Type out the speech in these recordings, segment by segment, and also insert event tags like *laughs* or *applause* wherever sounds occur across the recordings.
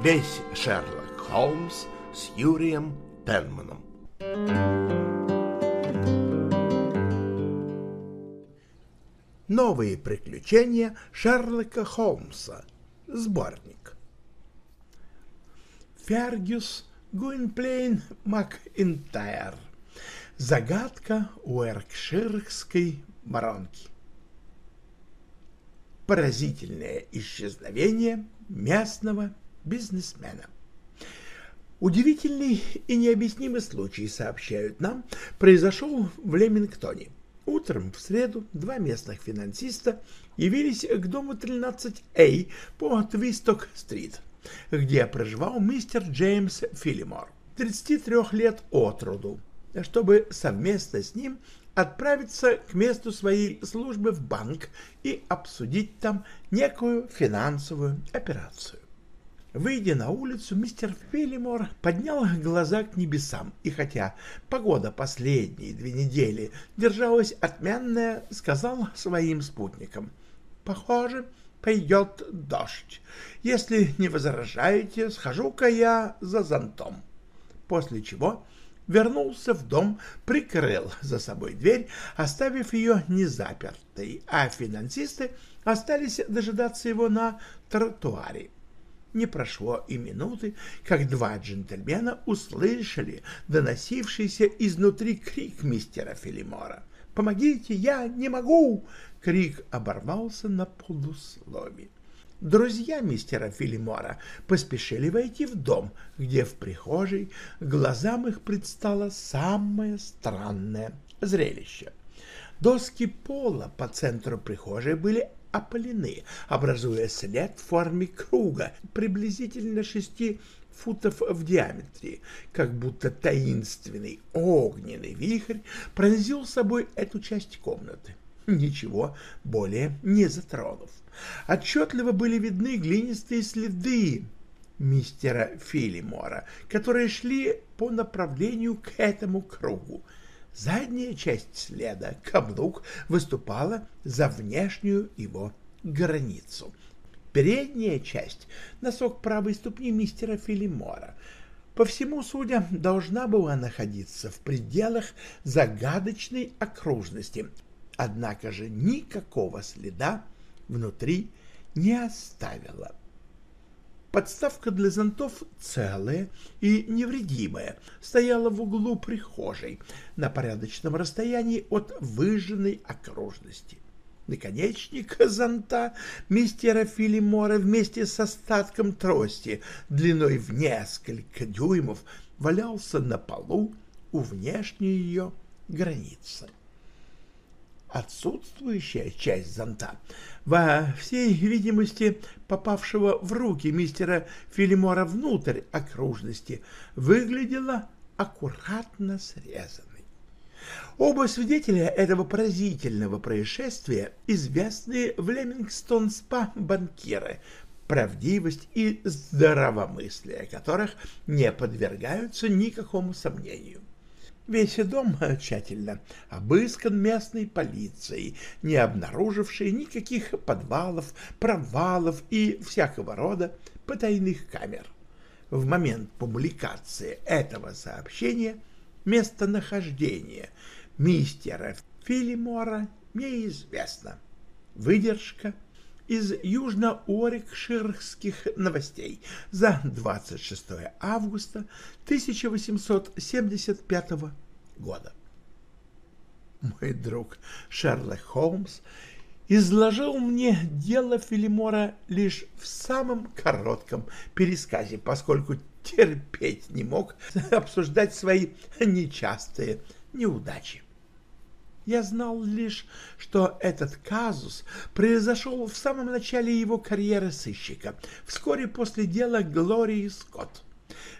Весь Шерлок Холмс с Юрием Пенманом. Новые приключения Шерлока Холмса. Сборник. Фергюс Гуинплейн МакИнтайр. Загадка Уэркширской воронки. Поразительное исчезновение местного бизнесмена. Удивительный и необъяснимый случай, сообщают нам, произошел в Лемингтоне. Утром в среду два местных финансиста явились к дому 13А по Твисток-стрит, где проживал мистер Джеймс Филимор, 33 лет от роду, чтобы совместно с ним отправиться к месту своей службы в банк и обсудить там некую финансовую операцию. Выйдя на улицу, мистер Филимор поднял глаза к небесам, и хотя погода последние две недели держалась отменная, сказал своим спутникам, «Похоже, пойдет дождь. Если не возражаете, схожу-ка я за зонтом». После чего вернулся в дом, прикрыл за собой дверь, оставив ее незапертой, а финансисты остались дожидаться его на тротуаре. Не прошло и минуты, как два джентльмена услышали доносившийся изнутри крик мистера Филимора. «Помогите, я не могу!» Крик оборвался на полуслове. Друзья мистера Филимора поспешили войти в дом, где в прихожей глазам их предстало самое странное зрелище. Доски пола по центру прихожей были опалены, образуя след в форме круга, приблизительно шести футов в диаметре, как будто таинственный огненный вихрь пронзил собой эту часть комнаты, ничего более не затронув. Отчетливо были видны глинистые следы мистера Филимора, которые шли по направлению к этому кругу, Задняя часть следа, каблук, выступала за внешнюю его границу. Передняя часть, носок правой ступни мистера Филимора, по всему судя, должна была находиться в пределах загадочной окружности, однако же никакого следа внутри не оставила. Подставка для зонтов целая и невредимая стояла в углу прихожей на порядочном расстоянии от выжженной окружности. Наконечник зонта мистера Филимора вместе с остатком трости длиной в несколько дюймов валялся на полу у внешней ее границы отсутствующая часть зонта, во всей видимости попавшего в руки мистера Филимора внутрь окружности, выглядела аккуратно срезанной. Оба свидетеля этого поразительного происшествия известные в Лемингстон-спа банкиры, правдивость и здравомыслие которых не подвергаются никакому сомнению. Весь дом тщательно обыскан местной полицией, не обнаружившей никаких подвалов, провалов и всякого рода потайных камер. В момент публикации этого сообщения местонахождение мистера Филимора неизвестно. Выдержка из южно-орикширских новостей за 26 августа 1875 года. Мой друг Шерлок Холмс изложил мне дело Филимора лишь в самом коротком пересказе, поскольку терпеть не мог *laughs* обсуждать свои нечастые неудачи. Я знал лишь, что этот казус произошел в самом начале его карьеры сыщика, вскоре после дела Глории Скотт.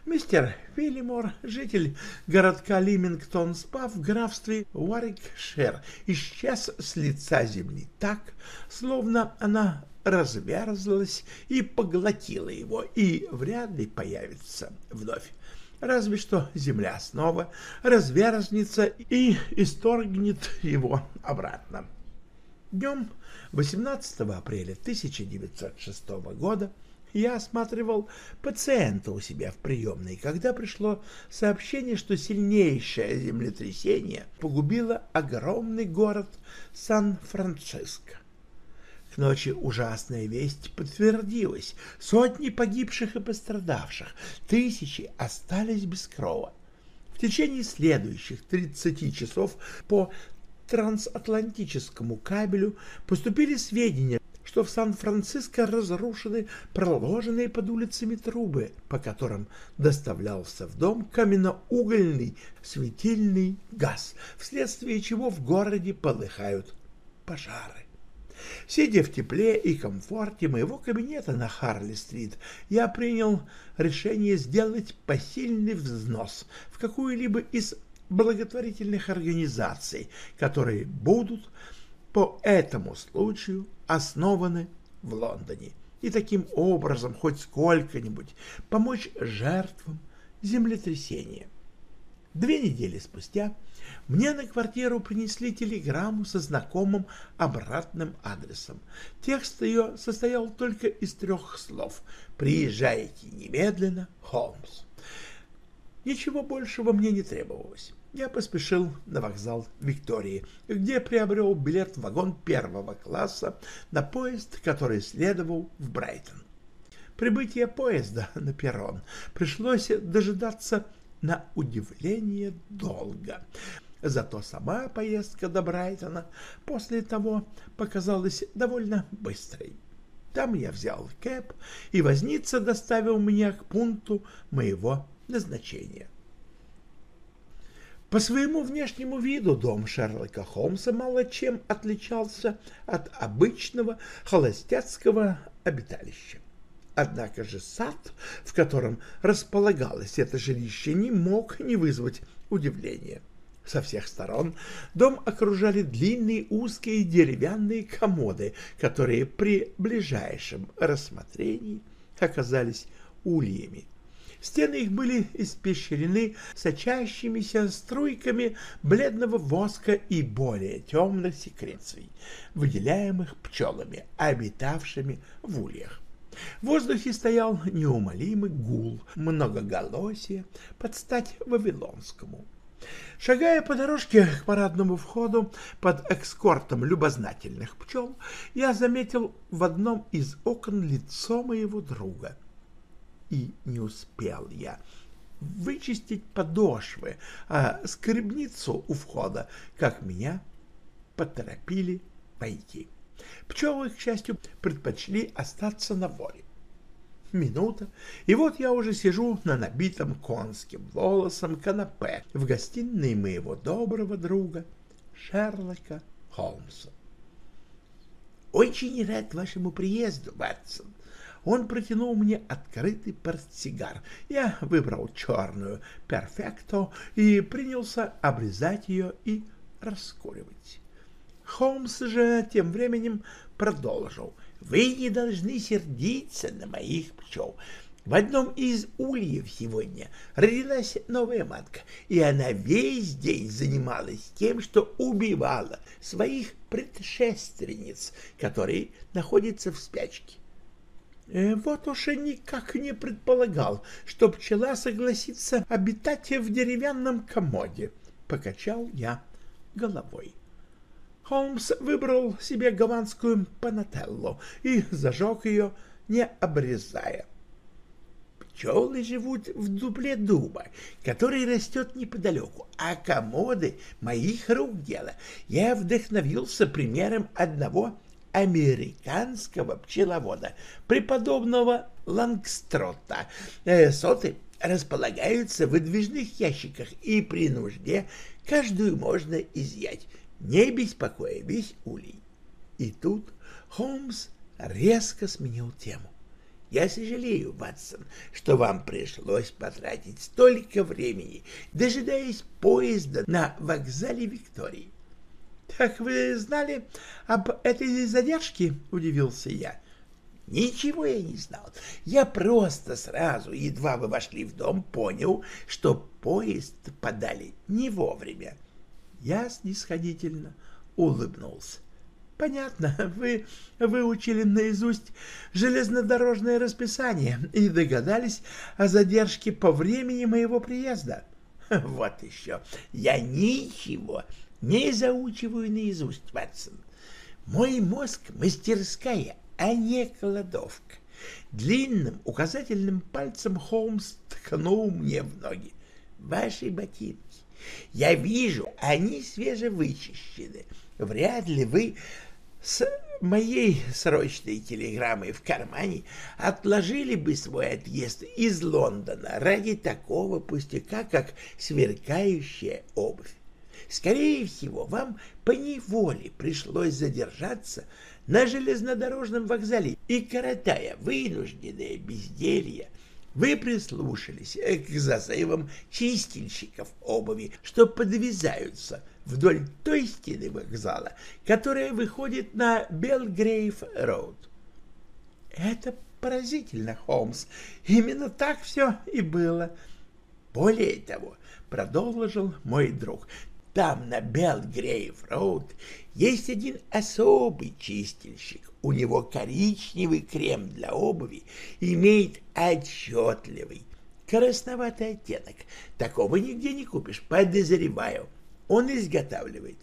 Мистер Филимор, житель городка Лимингтон-Спа в графстве Уарикшир, исчез с лица земли так, словно она разверзлась и поглотила его, и вряд ли появится вновь разве что земля снова разверзнется и исторгнет его обратно. Днем 18 апреля 1906 года я осматривал пациента у себя в приемной, когда пришло сообщение, что сильнейшее землетрясение погубило огромный город Сан-Франциско. К ночи ужасная весть подтвердилась. Сотни погибших и пострадавших, тысячи остались без крова. В течение следующих 30 часов по трансатлантическому кабелю поступили сведения, что в Сан-Франциско разрушены проложенные под улицами трубы, по которым доставлялся в дом каменноугольный светильный газ, вследствие чего в городе полыхают пожары. Сидя в тепле и комфорте моего кабинета на Харли-стрит, я принял решение сделать посильный взнос в какую-либо из благотворительных организаций, которые будут по этому случаю основаны в Лондоне, и таким образом хоть сколько-нибудь помочь жертвам землетрясения. Две недели спустя мне на квартиру принесли телеграмму со знакомым обратным адресом. Текст ее состоял только из трех слов «Приезжайте немедленно, Холмс». Ничего большего мне не требовалось. Я поспешил на вокзал Виктории, где приобрел билет в вагон первого класса на поезд, который следовал в Брайтон. Прибытие поезда *laughs* на перрон пришлось дожидаться на удивление долго. Зато сама поездка до Брайтона после того показалась довольно быстрой. Там я взял кэп, и возница доставил меня к пункту моего назначения. По своему внешнему виду дом Шерлока Холмса мало чем отличался от обычного холостяцкого обиталища. Однако же сад, в котором располагалось это жилище, не мог не вызвать удивления. Со всех сторон дом окружали длинные узкие деревянные комоды, которые при ближайшем рассмотрении оказались ульями. Стены их были испещрены сочащимися струйками бледного воска и более темных секреций, выделяемых пчелами, обитавшими в ульях. В воздухе стоял неумолимый гул, многоголосие под стать Вавилонскому. Шагая по дорожке к парадному входу под экскортом любознательных пчел, я заметил в одном из окон лицо моего друга. И не успел я вычистить подошвы, а скребницу у входа, как меня поторопили войти. Пчелы, к счастью, предпочли остаться на воле минута, и вот я уже сижу на набитом конским волосом канапе в гостиной моего доброго друга Шерлока Холмса. «Очень рад вашему приезду, Ватсон!» Он протянул мне открытый портсигар. Я выбрал черную «Перфекто» и принялся обрезать ее и раскуривать. Холмс же тем временем продолжил. Вы не должны сердиться на моих пчел. В одном из ульев сегодня родилась новая матка, и она весь день занималась тем, что убивала своих предшественниц, которые находятся в спячке. Э, вот уж и никак не предполагал, что пчела согласится обитать в деревянном комоде, — покачал я головой. Холмс выбрал себе гаванскую панателлу и зажег ее, не обрезая. Пчелы живут в дупле дуба, который растет неподалеку, а комоды моих рук дело. Я вдохновился примером одного американского пчеловода, преподобного Лангстрота. Э, соты располагаются в выдвижных ящиках, и при нужде каждую можно изъять не беспокоя весь улей. И тут Холмс резко сменил тему. Я сожалею, Ватсон, что вам пришлось потратить столько времени, дожидаясь поезда на вокзале Виктории. — Так вы знали об этой задержке? — удивился я. — Ничего я не знал. Я просто сразу, едва вы вошли в дом, понял, что поезд подали не вовремя. Я снисходительно улыбнулся. понятно, *laughs* вы выучили наизусть железнодорожное расписание и догадались о задержке по времени моего приезда. *laughs* Вот еще, я ничего не заучиваю наизусть, Ватсон. Мой мозг — мастерская, а не кладовка. Длинным указательным пальцем Холмс ткнул мне в ноги. Ваши ботинки. Я вижу, они свежевычищены. Вряд ли вы с моей срочной телеграммой в кармане отложили бы свой отъезд из Лондона ради такого пустяка, как сверкающая обувь. Скорее всего, вам поневоле пришлось задержаться на железнодорожном вокзале и, коротая вынужденное безделье, вы прислушались к зазывам чистильщиков обуви, что подвязаются вдоль той стены вокзала, которая выходит на Белгрейв-роуд. Это поразительно, Холмс. Именно так все и было. Более того, продолжил мой друг, там на Белгрейв-роуд есть один особый чистильщик. У него коричневый крем для обуви имеет отчетливый красноватый оттенок. Такого нигде не купишь, подозреваю. Он изготавливает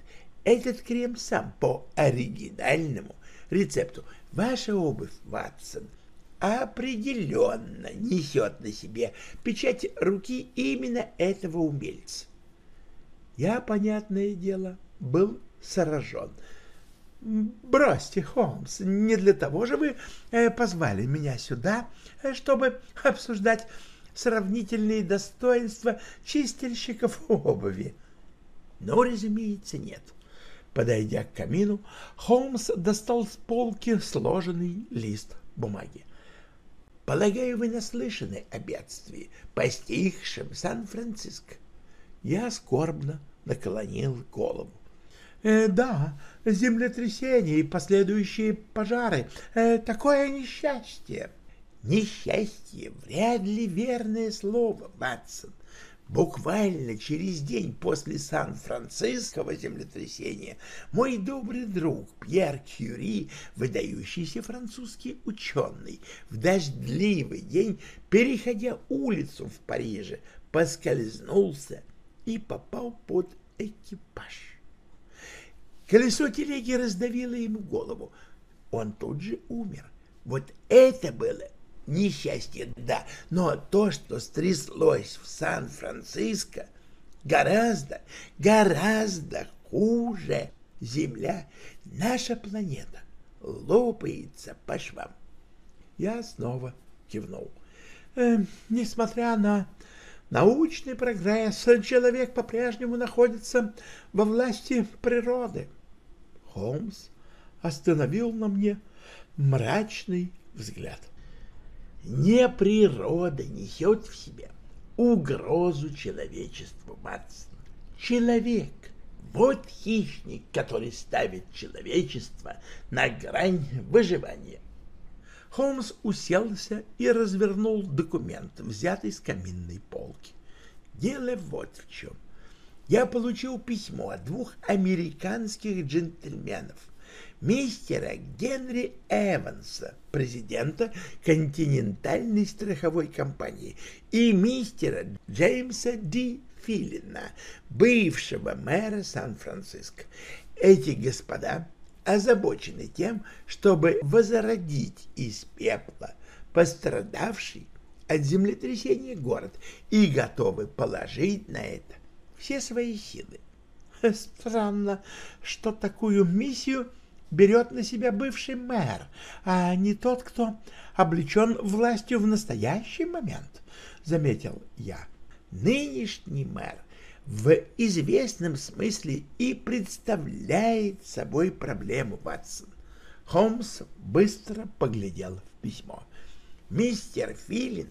этот крем сам по оригинальному рецепту. Ваша обувь, Ватсон, определенно несет на себе печать руки именно этого умельца. Я, понятное дело, был сражен. «Бросьте, Холмс, не для того же вы э, позвали меня сюда, э, чтобы обсуждать сравнительные достоинства чистильщиков обуви». Но, разумеется, нет. Подойдя к камину, Холмс достал с полки сложенный лист бумаги. «Полагаю, вы наслышаны о бедствии, постигшем Сан-Франциско?» Я скорбно наклонил голову. Э, да, землетрясение и последующие пожары. Э, такое несчастье. Несчастье вряд ли верное слово, Батсон. Буквально через день после Сан-Франциского землетрясения мой добрый друг Пьер Кюри, выдающийся французский ученый, в дождливый день, переходя улицу в Париже, поскользнулся и попал под экипаж. Колесо телеги раздавило ему голову. Он тут же умер. Вот это было несчастье, да, но то, что стряслось в Сан-Франциско, гораздо, гораздо хуже. Земля, наша планета, лопается по швам. Я снова кивнул. Э, несмотря на научный прогресс, человек по-прежнему находится во власти природы. Холмс остановил на мне мрачный взгляд. Не природа несет в себе угрозу человечеству, Матсон. Человек — вот хищник, который ставит человечество на грань выживания. Холмс уселся и развернул документ, взятый с каминной полки. Дело вот в чем. Я получил письмо от двух американских джентльменов, мистера Генри Эванса, президента континентальной страховой компании, и мистера Джеймса Ди Филина, бывшего мэра Сан-Франциско. Эти господа озабочены тем, чтобы возродить из пепла пострадавший от землетрясения город и готовы положить на это все свои силы. *laughs* Странно, что такую миссию берет на себя бывший мэр, а не тот, кто облечен властью в настоящий момент, — заметил я. Нынешний мэр в известном смысле и представляет собой проблему, Ватсон. Холмс быстро поглядел в письмо. Мистер Филин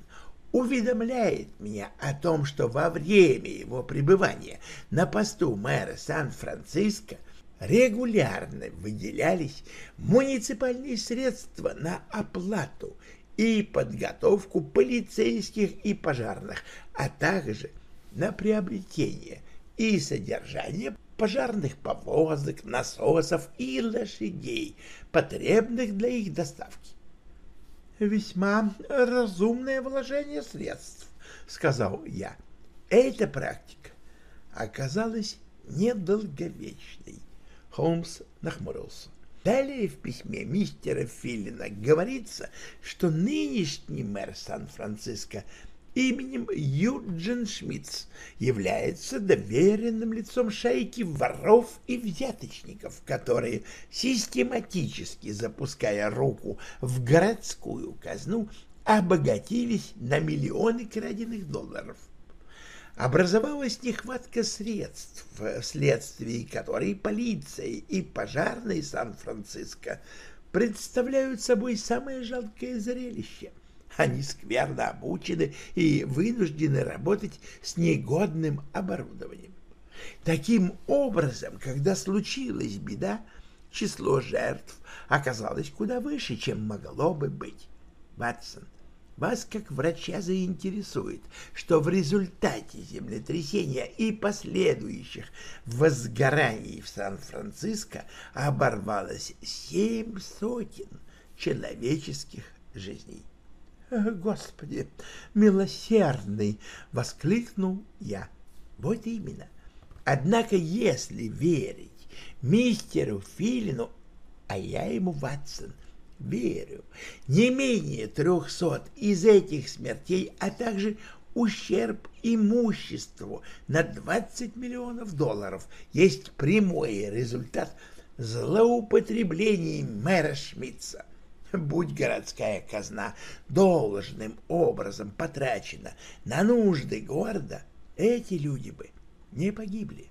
уведомляет меня о том, что во время его пребывания на посту мэра Сан-Франциско регулярно выделялись муниципальные средства на оплату и подготовку полицейских и пожарных, а также на приобретение и содержание пожарных повозок, насосов и лошадей, потребных для их доставки. «Весьма разумное вложение средств», — сказал я. Эта практика оказалась недолговечной. Холмс нахмурился. Далее в письме мистера Филина говорится, что нынешний мэр Сан-Франциско именем Юджин Шмидц является доверенным лицом шайки воров и взяточников, которые, систематически запуская руку в городскую казну, обогатились на миллионы краденных долларов. Образовалась нехватка средств, вследствие которой полиция и пожарные Сан-Франциско представляют собой самое жалкое зрелище. Они скверно обучены и вынуждены работать с негодным оборудованием. Таким образом, когда случилась беда, число жертв оказалось куда выше, чем могло бы быть. Ватсон, вас, как врача, заинтересует, что в результате землетрясения и последующих возгораний в Сан-Франциско оборвалось семь сотен человеческих жизней. «Господи, милосердный!» — воскликнул я. «Вот именно. Однако, если верить мистеру Филину, а я ему, Ватсон, верю, не менее трехсот из этих смертей, а также ущерб имуществу на 20 миллионов долларов есть прямой результат злоупотреблений мэра Шмидца. *laughs* Будь городская казна должным образом потрачена на нужды города, эти люди бы не погибли.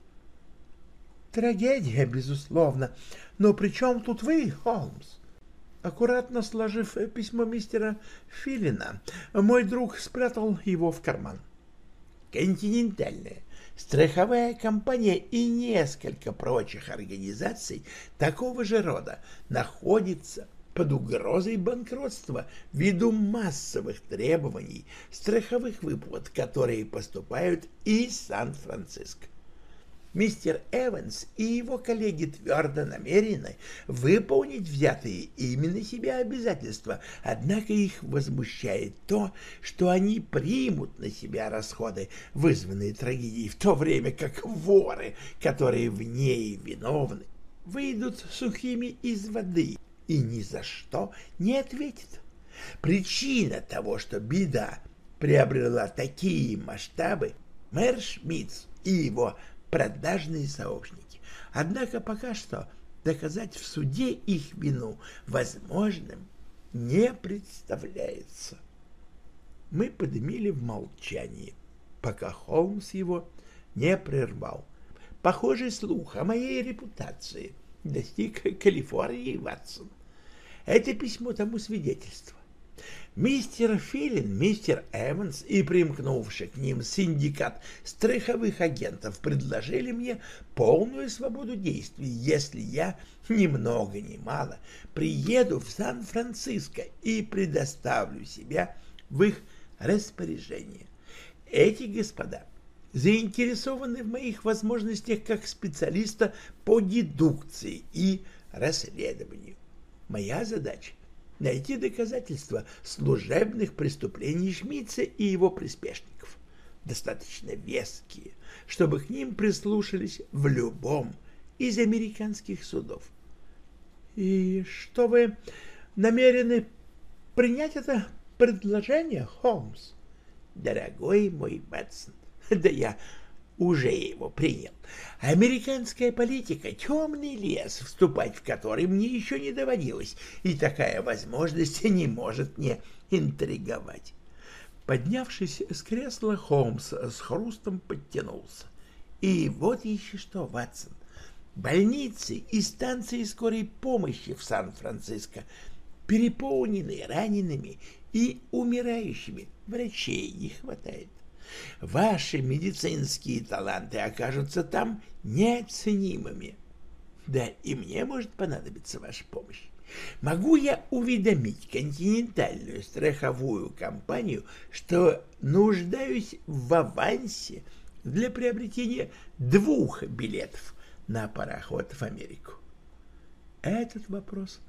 Трагедия, безусловно, но при чем тут вы, Холмс? Аккуратно сложив письмо мистера Филина, мой друг спрятал его в карман. Континентальная страховая компания и несколько прочих организаций такого же рода находятся под угрозой банкротства ввиду массовых требований страховых выплат, которые поступают из Сан-Франциско. Мистер Эванс и его коллеги твердо намерены выполнить взятые ими на себя обязательства, однако их возмущает то, что они примут на себя расходы, вызванные трагедией, в то время как воры, которые в ней виновны, выйдут сухими из воды и ни за что не ответит. Причина того, что беда приобрела такие масштабы, мэр Шмидц и его продажные сообщники. Однако пока что доказать в суде их вину возможным не представляется. Мы подымили в молчании, пока Холмс его не прервал. Похожий слух о моей репутации достиг Калифорнии, Ватсон. Это письмо тому свидетельство. Мистер Филин, мистер Эванс и примкнувший к ним синдикат страховых агентов предложили мне полную свободу действий, если я ни много ни мало приеду в Сан-Франциско и предоставлю себя в их распоряжение. Эти господа заинтересованы в моих возможностях как специалиста по дедукции и расследованию. Моя задача — найти доказательства служебных преступлений Шмидца и его приспешников, достаточно веские, чтобы к ним прислушались в любом из американских судов. И что вы намерены принять это предложение, Холмс? Дорогой мой Бэтсон, *laughs* да я уже его принял. Американская политика — темный лес, вступать в который мне еще не доводилось, и такая возможность *laughs* не может не интриговать. Поднявшись с кресла, Холмс с хрустом подтянулся. И вот еще что, Ватсон. Больницы и станции скорой помощи в Сан-Франциско переполнены ранеными и умирающими. Врачей не хватает ваши медицинские таланты окажутся там неоценимыми. Да и мне может понадобиться ваша помощь. Могу я уведомить континентальную страховую компанию, что нуждаюсь в авансе для приобретения двух билетов на пароход в Америку? Этот вопрос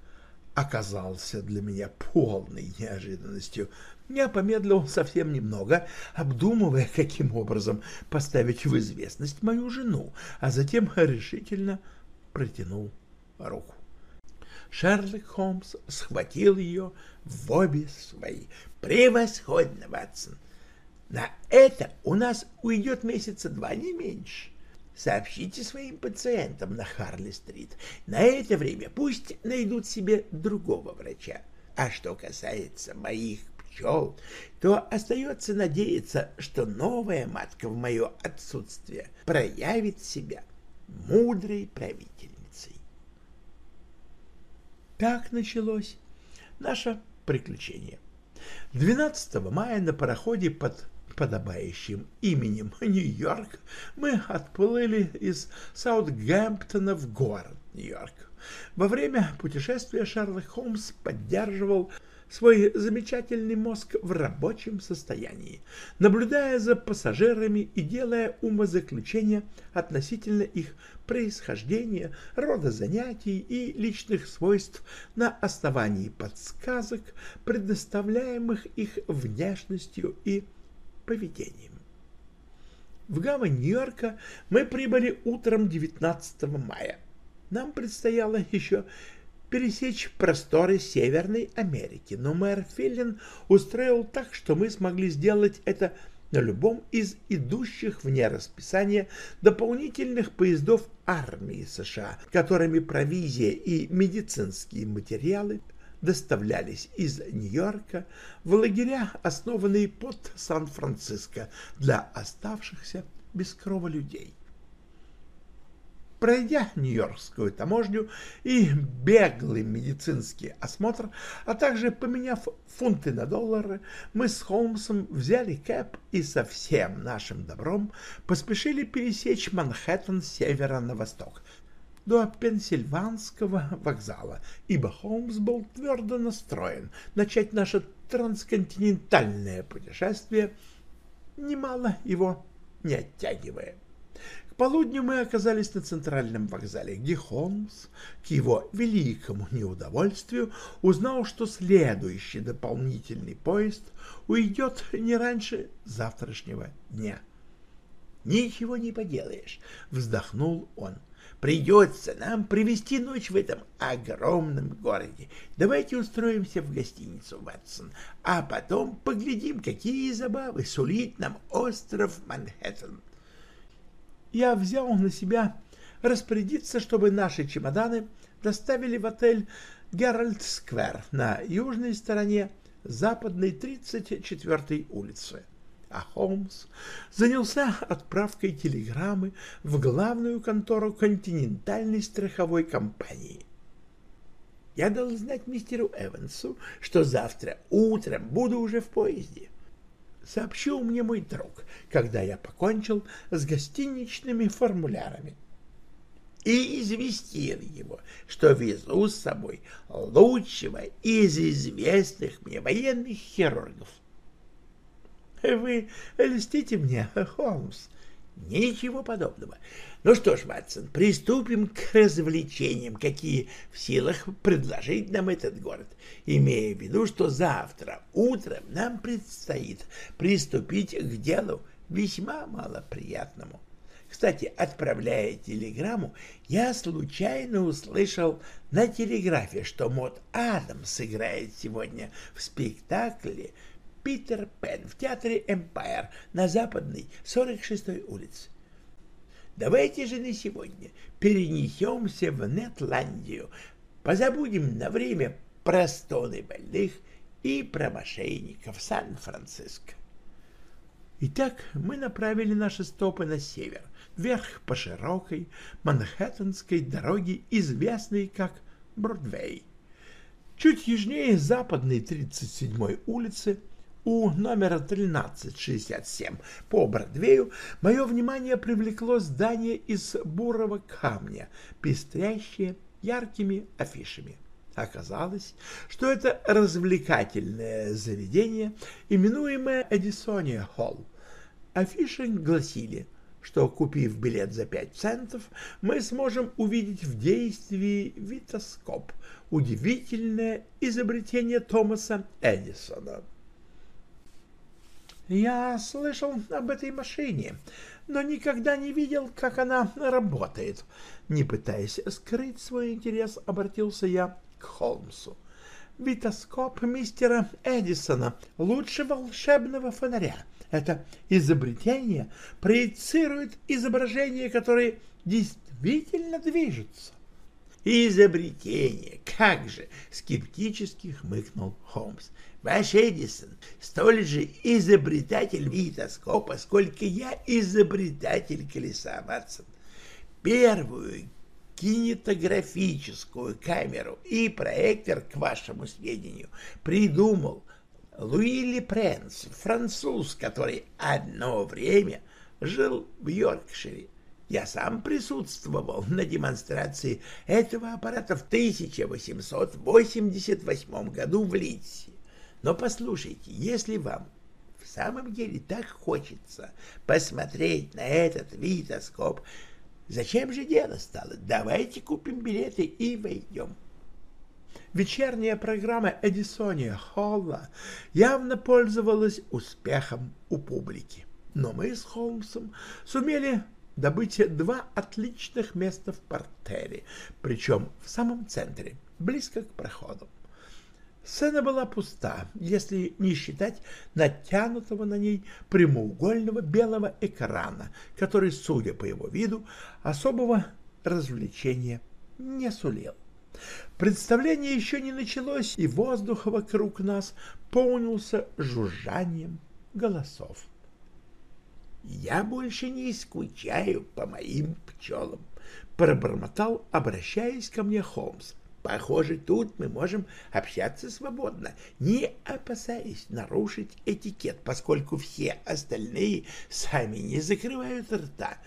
оказался для меня полной неожиданностью. Я помедлил совсем немного, обдумывая, каким образом поставить в известность мою жену, а затем решительно протянул руку. Шерлок Холмс схватил ее в обе свои. «Превосходно, Ватсон! На это у нас уйдет месяца два, не меньше. Сообщите своим пациентам на Харли-стрит. На это время пусть найдут себе другого врача. А что касается моих пчел, то остается надеяться, что новая матка в мое отсутствие проявит себя мудрой правительницей. Так началось наше приключение. 12 мая на пароходе под подобающим именем *laughs* Нью-Йорк мы отплыли из Саутгемптона в город Нью-Йорк. Во время путешествия Шерлок Холмс поддерживал свой замечательный мозг в рабочем состоянии, наблюдая за пассажирами и делая умозаключения относительно их происхождения, рода занятий и личных свойств на основании подсказок, предоставляемых их внешностью и поведением. В гавань Нью-Йорка мы прибыли утром 19 мая. Нам предстояло еще пересечь просторы Северной Америки, но мэр Филлин устроил так, что мы смогли сделать это на любом из идущих вне расписания дополнительных поездов армии США, которыми провизия и медицинские материалы доставлялись из Нью-Йорка в лагеря, основанные под Сан-Франциско для оставшихся без крова людей. Пройдя Нью-Йоркскую таможню и беглый медицинский осмотр, а также поменяв фунты на доллары, мы с Холмсом взяли кэп и со всем нашим добром поспешили пересечь Манхэттен с севера на восток, до Пенсильванского вокзала, ибо Холмс был твердо настроен начать наше трансконтинентальное путешествие, немало его не оттягивая полудню мы оказались на центральном вокзале, где Холмс, к его великому неудовольствию, узнал, что следующий дополнительный поезд уйдет не раньше завтрашнего дня. «Ничего не поделаешь», — вздохнул он. «Придется нам провести ночь в этом огромном городе. Давайте устроимся в гостиницу, Ватсон, а потом поглядим, какие забавы сулит нам остров Манхэттен» я взял на себя распорядиться, чтобы наши чемоданы доставили в отель Геральт Сквер на южной стороне западной 34-й улицы. А Холмс занялся отправкой телеграммы в главную контору континентальной страховой компании. Я дал знать мистеру Эвансу, что завтра утром буду уже в поезде сообщил мне мой друг, когда я покончил с гостиничными формулярами. И известил его, что везу с собой лучшего из известных мне военных хирургов. *laughs* Вы льстите мне, *laughs* Холмс, Ничего подобного. Ну что ж, Ватсон, приступим к развлечениям, какие в силах предложить нам этот город, имея в виду, что завтра утром нам предстоит приступить к делу весьма малоприятному. Кстати, отправляя телеграмму, я случайно услышал на телеграфе, что Мот Адамс сыграет сегодня в спектакле Питер Пен в театре Эмпайр на западной 46-й улице. Давайте же на сегодня перенесемся в Нетландию, позабудем на время про стоны больных и про мошенников Сан-Франциско. Итак, мы направили наши стопы на север, вверх по широкой манхэттенской дороге, известной как Бродвей. Чуть южнее западной 37-й улицы у номера 1367 по Бродвею мое внимание привлекло здание из бурого камня, пестрящее яркими афишами. Оказалось, что это развлекательное заведение, именуемое Эдисония Холл. Афиши гласили что, купив билет за пять центов, мы сможем увидеть в действии витоскоп, удивительное изобретение Томаса Эдисона. Я слышал об этой машине, но никогда не видел, как она работает. Не пытаясь скрыть свой интерес, обратился я к Холмсу. Витоскоп мистера Эдисона лучше волшебного фонаря. Это изобретение проецирует изображения, которые действительно движутся. Изобретение, как же, скептически хмыкнул Холмс. Ваш Эдисон столь же изобретатель витоскопа, сколько я изобретатель колеса, Ватсон. Первую кинетографическую камеру и проектор, к вашему сведению, придумал Луи Лепренс, француз, который одно время жил в Йоркшире. Я сам присутствовал на демонстрации этого аппарата в 1888 году в Лидсе. Но послушайте, если вам в самом деле так хочется посмотреть на этот витоскоп, зачем же дело стало? Давайте купим билеты и войдем. Вечерняя программа Эдисония Холла явно пользовалась успехом у публики. Но мы с Холмсом сумели добыть два отличных места в портере, причем в самом центре, близко к проходу. Сцена была пуста, если не считать натянутого на ней прямоугольного белого экрана, который, судя по его виду, особого развлечения не сулил. Представление еще не началось, и воздух вокруг нас полнился жужжанием голосов. «Я больше не скучаю по моим пчелам», — пробормотал, обращаясь ко мне Холмс. Похоже, тут мы можем общаться свободно, не опасаясь нарушить этикет, поскольку все остальные сами не закрывают рта.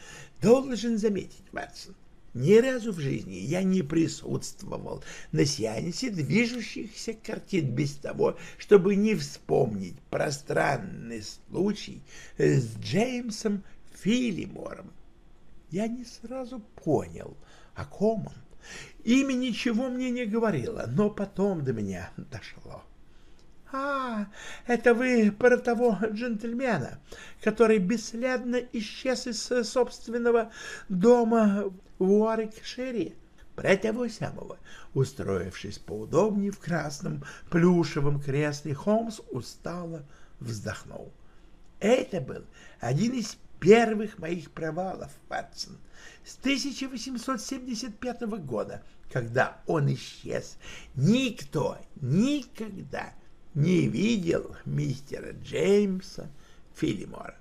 Должен заметить, Ватсон, ни разу в жизни я не присутствовал на сеансе движущихся картин без того, чтобы не вспомнить пространный случай с Джеймсом Филимором. Я не сразу понял, о ком он Имя ничего мне не говорило, но потом до меня дошло. «А, это вы про того джентльмена, который бесследно исчез из собственного дома в Уарикшире?» Про того самого, устроившись поудобнее в красном плюшевом кресле, Холмс устало вздохнул. Это был один из первых моих провалов, Ватсон с 1875 года, когда он исчез. Никто никогда не видел мистера Джеймса Филимора.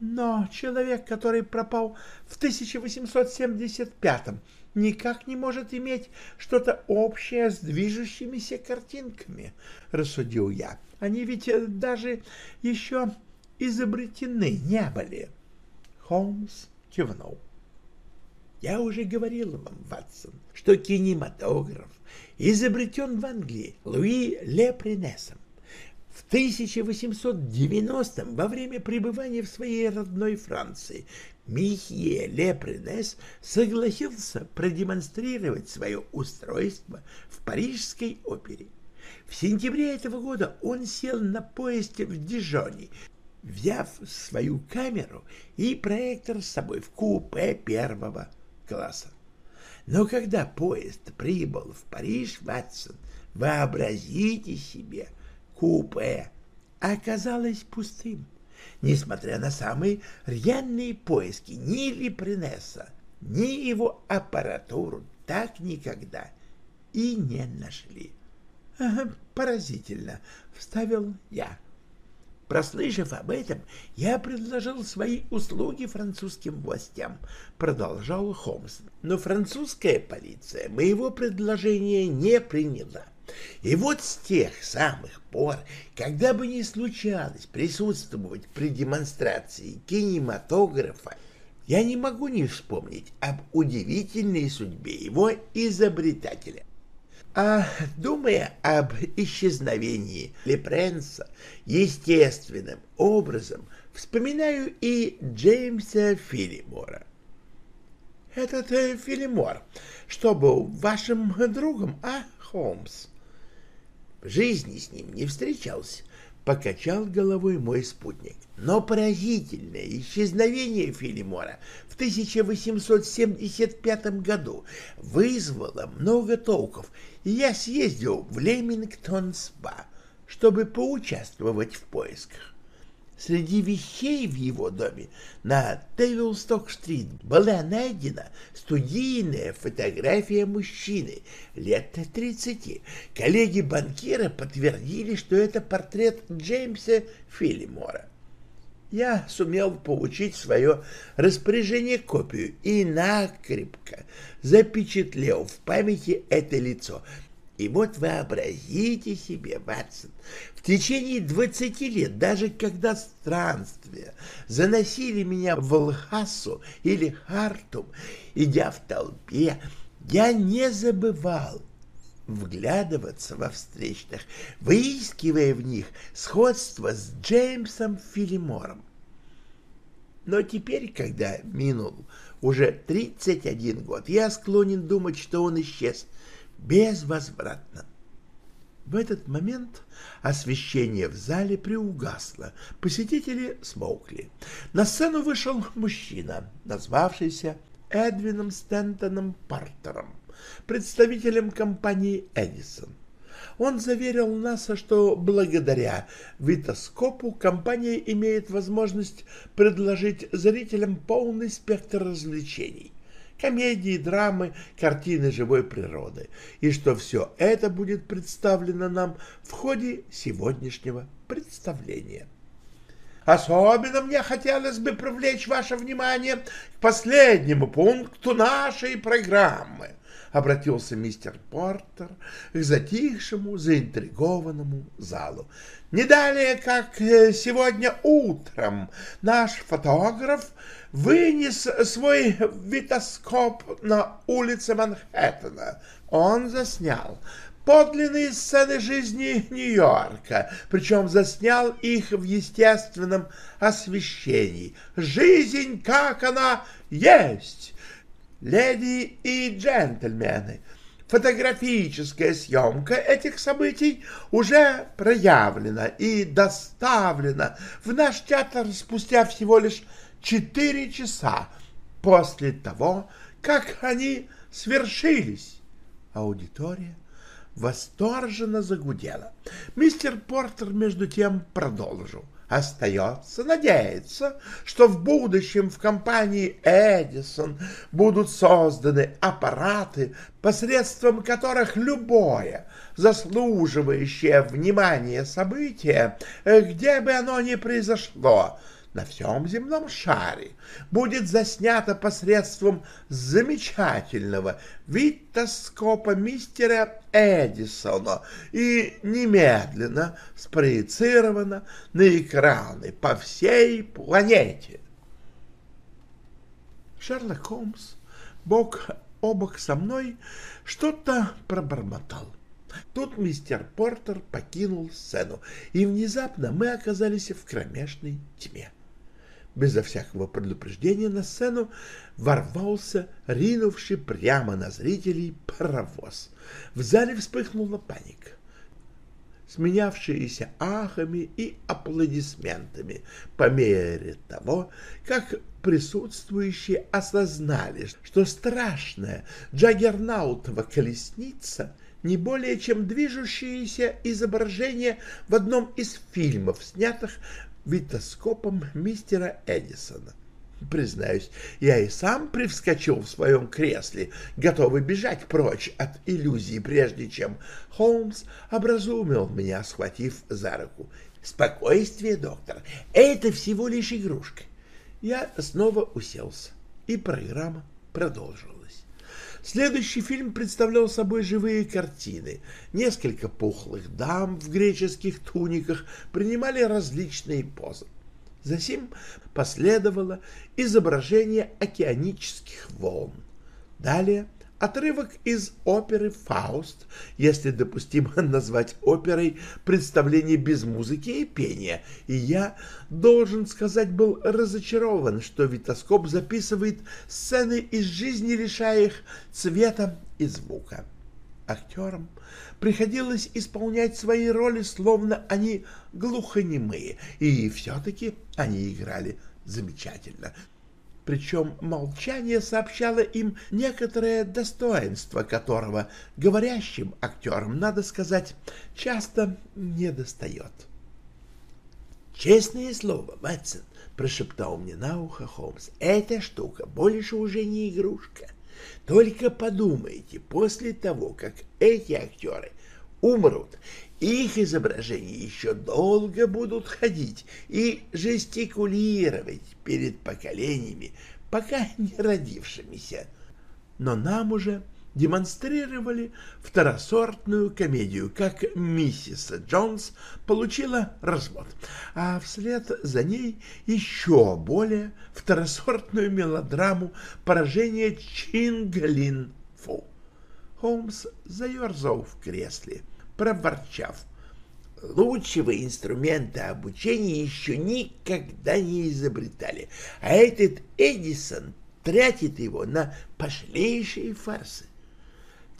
Но человек, который пропал в 1875 никак не может иметь что-то общее с движущимися картинками, рассудил я. Они ведь даже еще изобретены не были. Холмс кивнул. Я уже говорил вам, Ватсон, что кинематограф изобретен в Англии Луи Лепринесом. В 1890 во время пребывания в своей родной Франции Михье Лепринес согласился продемонстрировать свое устройство в Парижской опере. В сентябре этого года он сел на поезд в Дижоне, взяв свою камеру и проектор с собой в купе первого класса. Но когда поезд прибыл в Париж, Ватсон, вообразите себе, купе оказалось пустым. Несмотря на самые рьяные поиски ни Липринесса, ни его аппаратуру так никогда и не нашли. — Поразительно, — вставил я. — Прослышав об этом, я предложил свои услуги французским властям, продолжал Холмс. Но французская полиция моего предложения не приняла. И вот с тех самых пор, когда бы ни случалось присутствовать при демонстрации кинематографа, я не могу не вспомнить об удивительной судьбе его изобретателя. А думая об исчезновении Лепренса, естественным образом вспоминаю и Джеймса Филимора. Этот э, Филимор, что был вашим другом, а, Холмс? В жизни с ним не встречался, покачал головой мой спутник. Но поразительное исчезновение Филимора в 1875 году вызвало много толков, я съездил в Лемингтон-спа, чтобы поучаствовать в поисках. Среди вещей в его доме на Тейлсток-стрит была найдена студийная фотография мужчины лет 30. Коллеги банкира подтвердили, что это портрет Джеймса Филимора. Я сумел получить свое распоряжение копию и накрепко запечатлел в памяти это лицо, и вот вообразите себе, Ватсон, в течение двадцати лет, даже когда странствия заносили меня в Лхасу или Хартум, идя в толпе, я не забывал вглядываться во встречных, выискивая в них сходство с Джеймсом Филимором. Но теперь, когда минул уже 31 год, я склонен думать, что он исчез — безвозвратно. В этот момент освещение в зале приугасло, посетители смолкли. На сцену вышел мужчина, назвавшийся Эдвином Стентоном Партером, представителем компании «Эдисон». Он заверил нас, что благодаря витоскопу компания имеет возможность предложить зрителям полный спектр развлечений комедии, драмы, картины живой природы, и что все это будет представлено нам в ходе сегодняшнего представления. Особенно мне хотелось бы привлечь ваше внимание к последнему пункту нашей программы, обратился мистер Портер к затихшему, заинтригованному залу. Не далее, как э, сегодня утром, наш фотограф вынес свой витоскоп на улице Манхэттена. Он заснял подлинные сцены жизни Нью-Йорка, причем заснял их в естественном освещении. Жизнь, как она есть! Леди и джентльмены, фотографическая съемка этих событий уже проявлена и доставлена в наш театр спустя всего лишь четыре часа после того, как они свершились. Аудитория восторженно загудела. Мистер Портер между тем продолжил. Остается надеяться, что в будущем в компании Эдисон будут созданы аппараты, посредством которых любое заслуживающее внимания событие, где бы оно ни произошло, на всем земном шаре будет заснято посредством замечательного витоскопа мистера Эдисона и немедленно спроецировано на экраны по всей планете. Шерлок Холмс бок о бок со мной что-то пробормотал. Тут мистер Портер покинул сцену, и внезапно мы оказались в кромешной тьме безо всякого предупреждения на сцену ворвался ринувший прямо на зрителей паровоз. В зале вспыхнула паника, сменявшаяся ахами и аплодисментами по мере того, как присутствующие осознали, что страшная джаггернаутова колесница не более чем движущееся изображение в одном из фильмов, снятых витоскопом мистера Эдисона. Признаюсь, я и сам привскочил в своем кресле, готовый бежать прочь от иллюзии, прежде чем Холмс образумил меня, схватив за руку. «Спокойствие, доктор, это всего лишь игрушка». Я снова уселся, и программа продолжилась. Следующий фильм представлял собой живые картины. Несколько пухлых дам в греческих туниках принимали различные позы. Затем последовало изображение океанических волн. Далее отрывок из оперы «Фауст», если допустимо *laughs* назвать оперой представление без музыки и пения, и я, должен сказать, был разочарован, что витоскоп записывает сцены из жизни, лишая их цвета и звука. Актерам приходилось исполнять свои роли, словно они глухонемые, и все-таки они играли замечательно. Причем молчание сообщало им некоторое достоинство, которого говорящим актерам, надо сказать, часто не достает. «Честное слово, Ватсон», — прошептал мне на ухо Холмс, — «эта штука больше уже не игрушка. Только подумайте, после того, как эти актеры умрут, их изображения еще долго будут ходить и жестикулировать перед поколениями, пока не родившимися. Но нам уже демонстрировали второсортную комедию, как миссис Джонс получила развод, а вслед за ней еще более второсортную мелодраму поражения Чингалин Фу. Холмс заерзал в кресле, проворчав. Лучшего инструмента обучения еще никогда не изобретали, а этот Эдисон тратит его на пошлейшие фарсы.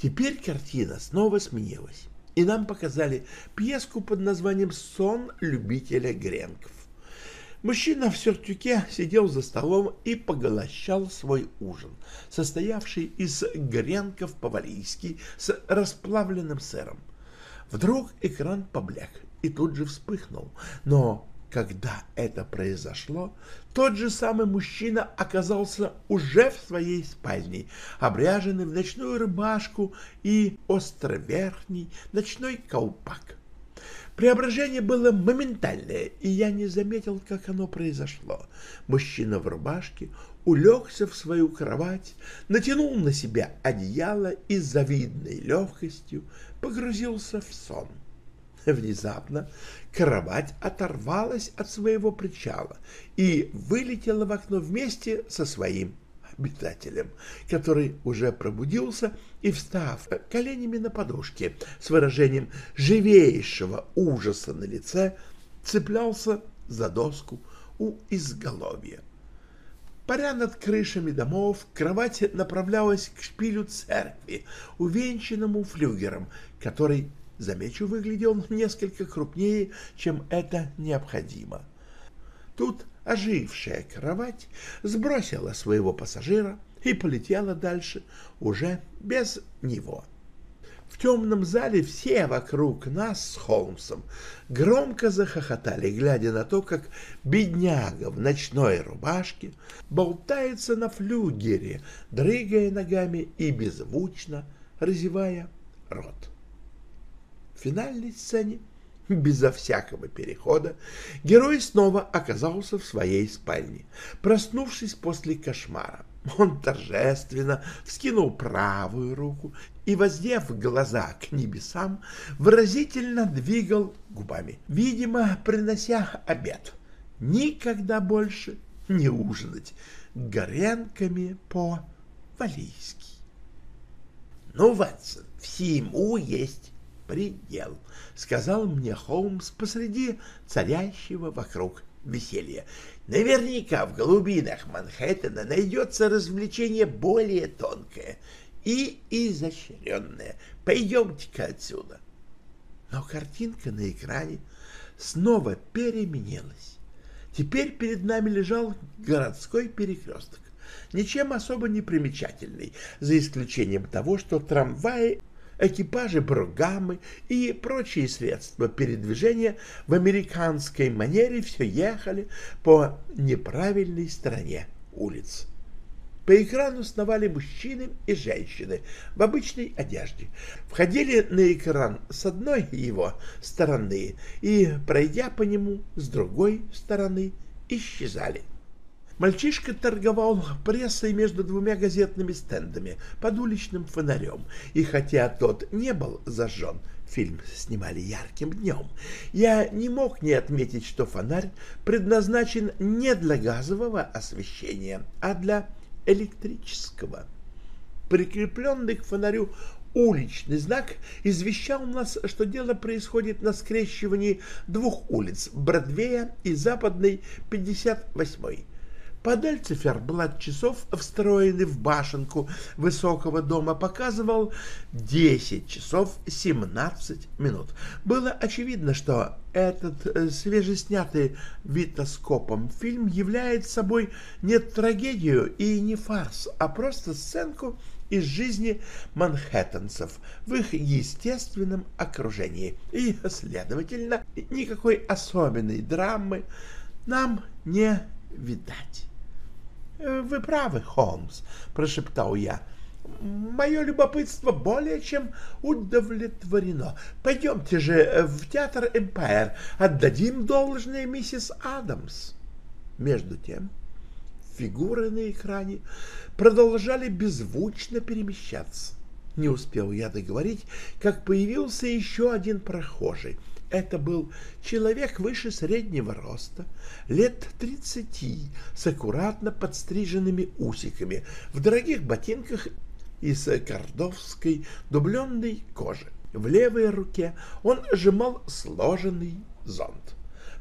Теперь картина снова сменилась, и нам показали пьеску под названием «Сон любителя гренков». Мужчина в сюртюке сидел за столом и поглощал свой ужин, состоявший из гренков по-валийски с расплавленным сыром. Вдруг экран поблек и тут же вспыхнул, но когда это произошло, тот же самый мужчина оказался уже в своей спальне, обряженный в ночную рубашку и островерхний ночной колпак. Преображение было моментальное, и я не заметил, как оно произошло. Мужчина в рубашке улегся в свою кровать, натянул на себя одеяло и с завидной легкостью погрузился в сон. Внезапно кровать оторвалась от своего причала и вылетела в окно вместе со своим обитателем, который уже пробудился и, встав коленями на подушке с выражением живейшего ужаса на лице, цеплялся за доску у изголовья. Паря над крышами домов, кровать направлялась к шпилю церкви, увенчанному флюгером, который замечу, выглядел несколько крупнее, чем это необходимо. Тут ожившая кровать сбросила своего пассажира и полетела дальше уже без него. В темном зале все вокруг нас с Холмсом громко захохотали, глядя на то, как бедняга в ночной рубашке болтается на флюгере, дрыгая ногами и беззвучно разевая рот финальной сцене, безо всякого перехода, герой снова оказался в своей спальне. Проснувшись после кошмара, он торжественно вскинул правую руку и, воздев глаза к небесам, выразительно двигал губами, видимо, принося обед. Никогда больше не ужинать горенками по-валийски. Ну, Ватсон, всему есть предел, — сказал мне Холмс посреди царящего вокруг веселья. Наверняка в глубинах Манхэттена найдется развлечение более тонкое и изощренное. Пойдемте-ка отсюда. Но картинка на экране снова переменилась. Теперь перед нами лежал городской перекресток, ничем особо не примечательный, за исключением того, что трамваи экипажи программы и прочие средства передвижения в американской манере все ехали по неправильной стороне улиц. По экрану сновали мужчины и женщины в обычной одежде, входили на экран с одной его стороны и, пройдя по нему с другой стороны, исчезали. Мальчишка торговал прессой между двумя газетными стендами под уличным фонарем, и хотя тот не был зажжен, фильм снимали ярким днем, я не мог не отметить, что фонарь предназначен не для газового освещения, а для электрического. Прикрепленный к фонарю уличный знак извещал нас, что дело происходит на скрещивании двух улиц – Бродвея и Западной 58-й. Падаль циферблат часов, встроенный в башенку высокого дома, показывал 10 часов 17 минут. Было очевидно, что этот э, свежеснятый витоскопом фильм является собой не трагедию и не фарс, а просто сценку из жизни манхэттенцев в их естественном окружении. И, следовательно, никакой особенной драмы нам не видать. Э, «Вы правы, Холмс», — прошептал я. «Мое любопытство более чем удовлетворено. Пойдемте же э, в театр «Эмпайр», отдадим должное миссис Адамс». Между тем фигуры на экране продолжали беззвучно перемещаться. Не успел я договорить, как появился еще один прохожий — это был человек выше среднего роста, лет тридцати, с аккуратно подстриженными усиками, в дорогих ботинках из кордовской дубленной кожи. В левой руке он сжимал сложенный зонт.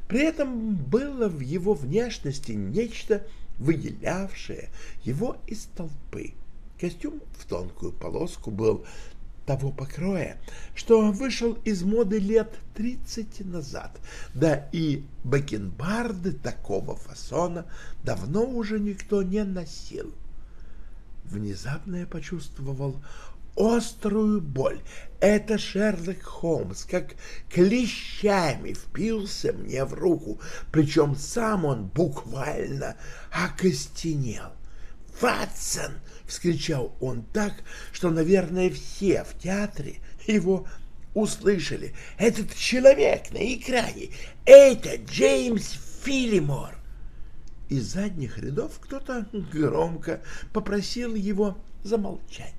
При этом было в его внешности нечто, выделявшее его из толпы. Костюм в тонкую полоску был того покроя, что вышел из моды лет 30 назад, да и бакенбарды такого фасона давно уже никто не носил. Внезапно я почувствовал острую боль. Это Шерлок Холмс, как клещами впился мне в руку, причем сам он буквально окостенел. «Ватсон!» Вскричал он так, что, наверное, все в театре его услышали. Этот человек на экране — это Джеймс Филимор. Из задних рядов кто-то громко попросил его замолчать.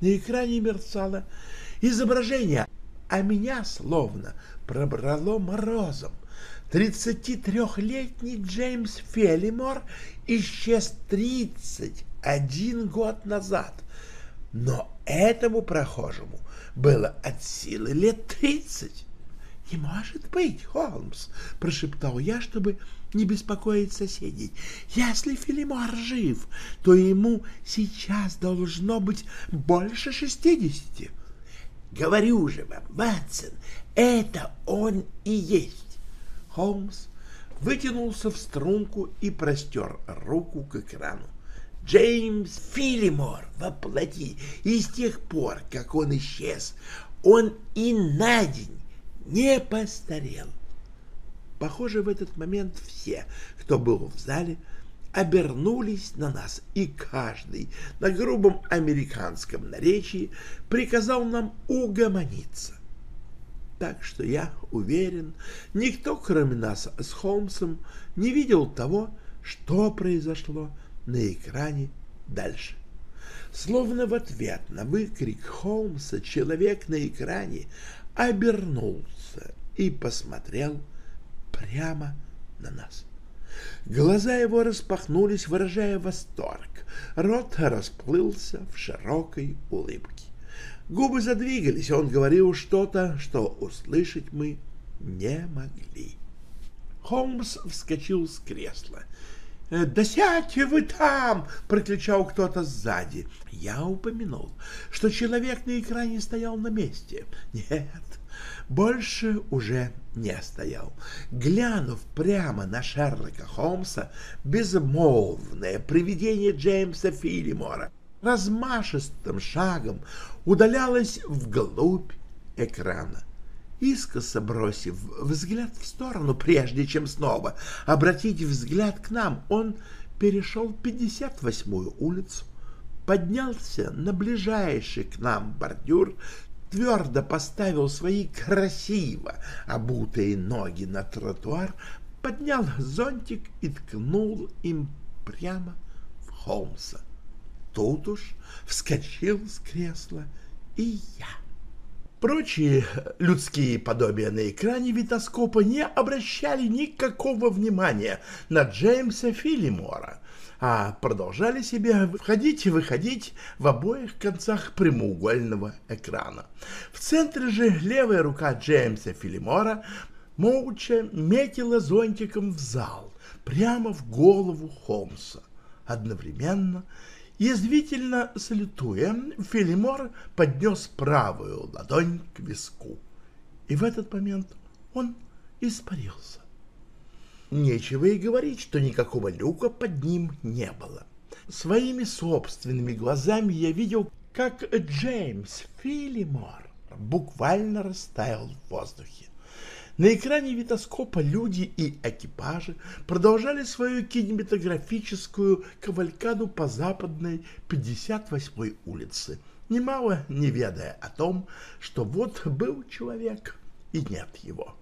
На экране мерцало изображение, а меня словно пробрало морозом. 33-летний Джеймс Фелимор исчез 30 один год назад. Но этому прохожему было от силы лет тридцать. — Не может быть, Холмс, — прошептал я, чтобы не беспокоить соседей. — Если Филимор жив, то ему сейчас должно быть больше шестидесяти. — Говорю же вам, Ватсон, это он и есть. Холмс вытянулся в струнку и простер руку к экрану. Джеймс Филимор воплоти, и с тех пор, как он исчез, он и на день не постарел. Похоже, в этот момент все, кто был в зале, обернулись на нас, и каждый на грубом американском наречии приказал нам угомониться. Так что я уверен, никто, кроме нас с Холмсом, не видел того, что произошло на экране дальше. Словно в ответ на выкрик Холмса человек на экране обернулся и посмотрел прямо на нас. Глаза его распахнулись, выражая восторг. Рот расплылся в широкой улыбке. Губы задвигались, он говорил что-то, что услышать мы не могли. Холмс вскочил с кресла. «Э, «Да сядьте вы там!» — прокричал кто-то сзади. Я упомянул, что человек на экране стоял на месте. Нет, больше уже не стоял. Глянув прямо на Шерлока Холмса, безмолвное привидение Джеймса Филимора размашистым шагом удалялось вглубь экрана искоса бросив взгляд в сторону, прежде чем снова обратить взгляд к нам, он перешел 58-ю улицу, поднялся на ближайший к нам бордюр, твердо поставил свои красиво обутые ноги на тротуар, поднял зонтик и ткнул им прямо в Холмса. Тут уж вскочил с кресла и я. Прочие людские подобия на экране витоскопа не обращали никакого внимания на Джеймса Филимора, а продолжали себе входить и выходить в обоих концах прямоугольного экрана. В центре же левая рука Джеймса Филимора молча метила зонтиком в зал, прямо в голову Холмса. Одновременно Язвительно салютуя, Филимор поднес правую ладонь к виску. И в этот момент он испарился. Нечего и говорить, что никакого люка под ним не было. Своими собственными глазами я видел, как Джеймс Филимор буквально растаял в воздухе. На экране витоскопа люди и экипажи продолжали свою кинематографическую кавалькаду по западной 58-й улице, немало не ведая о том, что вот был человек и нет его.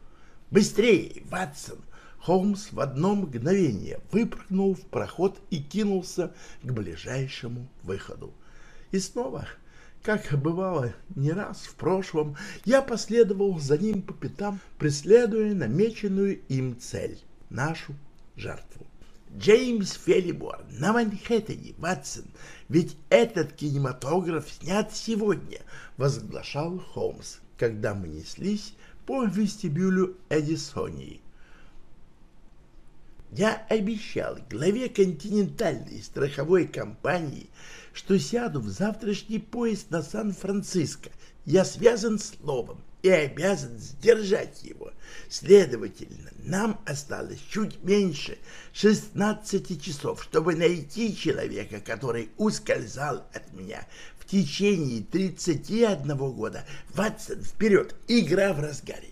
«Быстрее, Ватсон!» Холмс в одно мгновение выпрыгнул в проход и кинулся к ближайшему выходу. И снова как бывало не раз в прошлом, я последовал за ним по пятам, преследуя намеченную им цель — нашу жертву. Джеймс Фелибор на Манхэттене, Ватсон, ведь этот кинематограф снят сегодня, возглашал Холмс, когда мы неслись по вестибюлю Эдисонии. Я обещал главе континентальной страховой компании, что сяду в завтрашний поезд на Сан-Франциско. Я связан словом и обязан сдержать его. Следовательно, нам осталось чуть меньше 16 часов, чтобы найти человека, который ускользал от меня в течение 31 года. Ватсон, вперед! Игра в разгаре.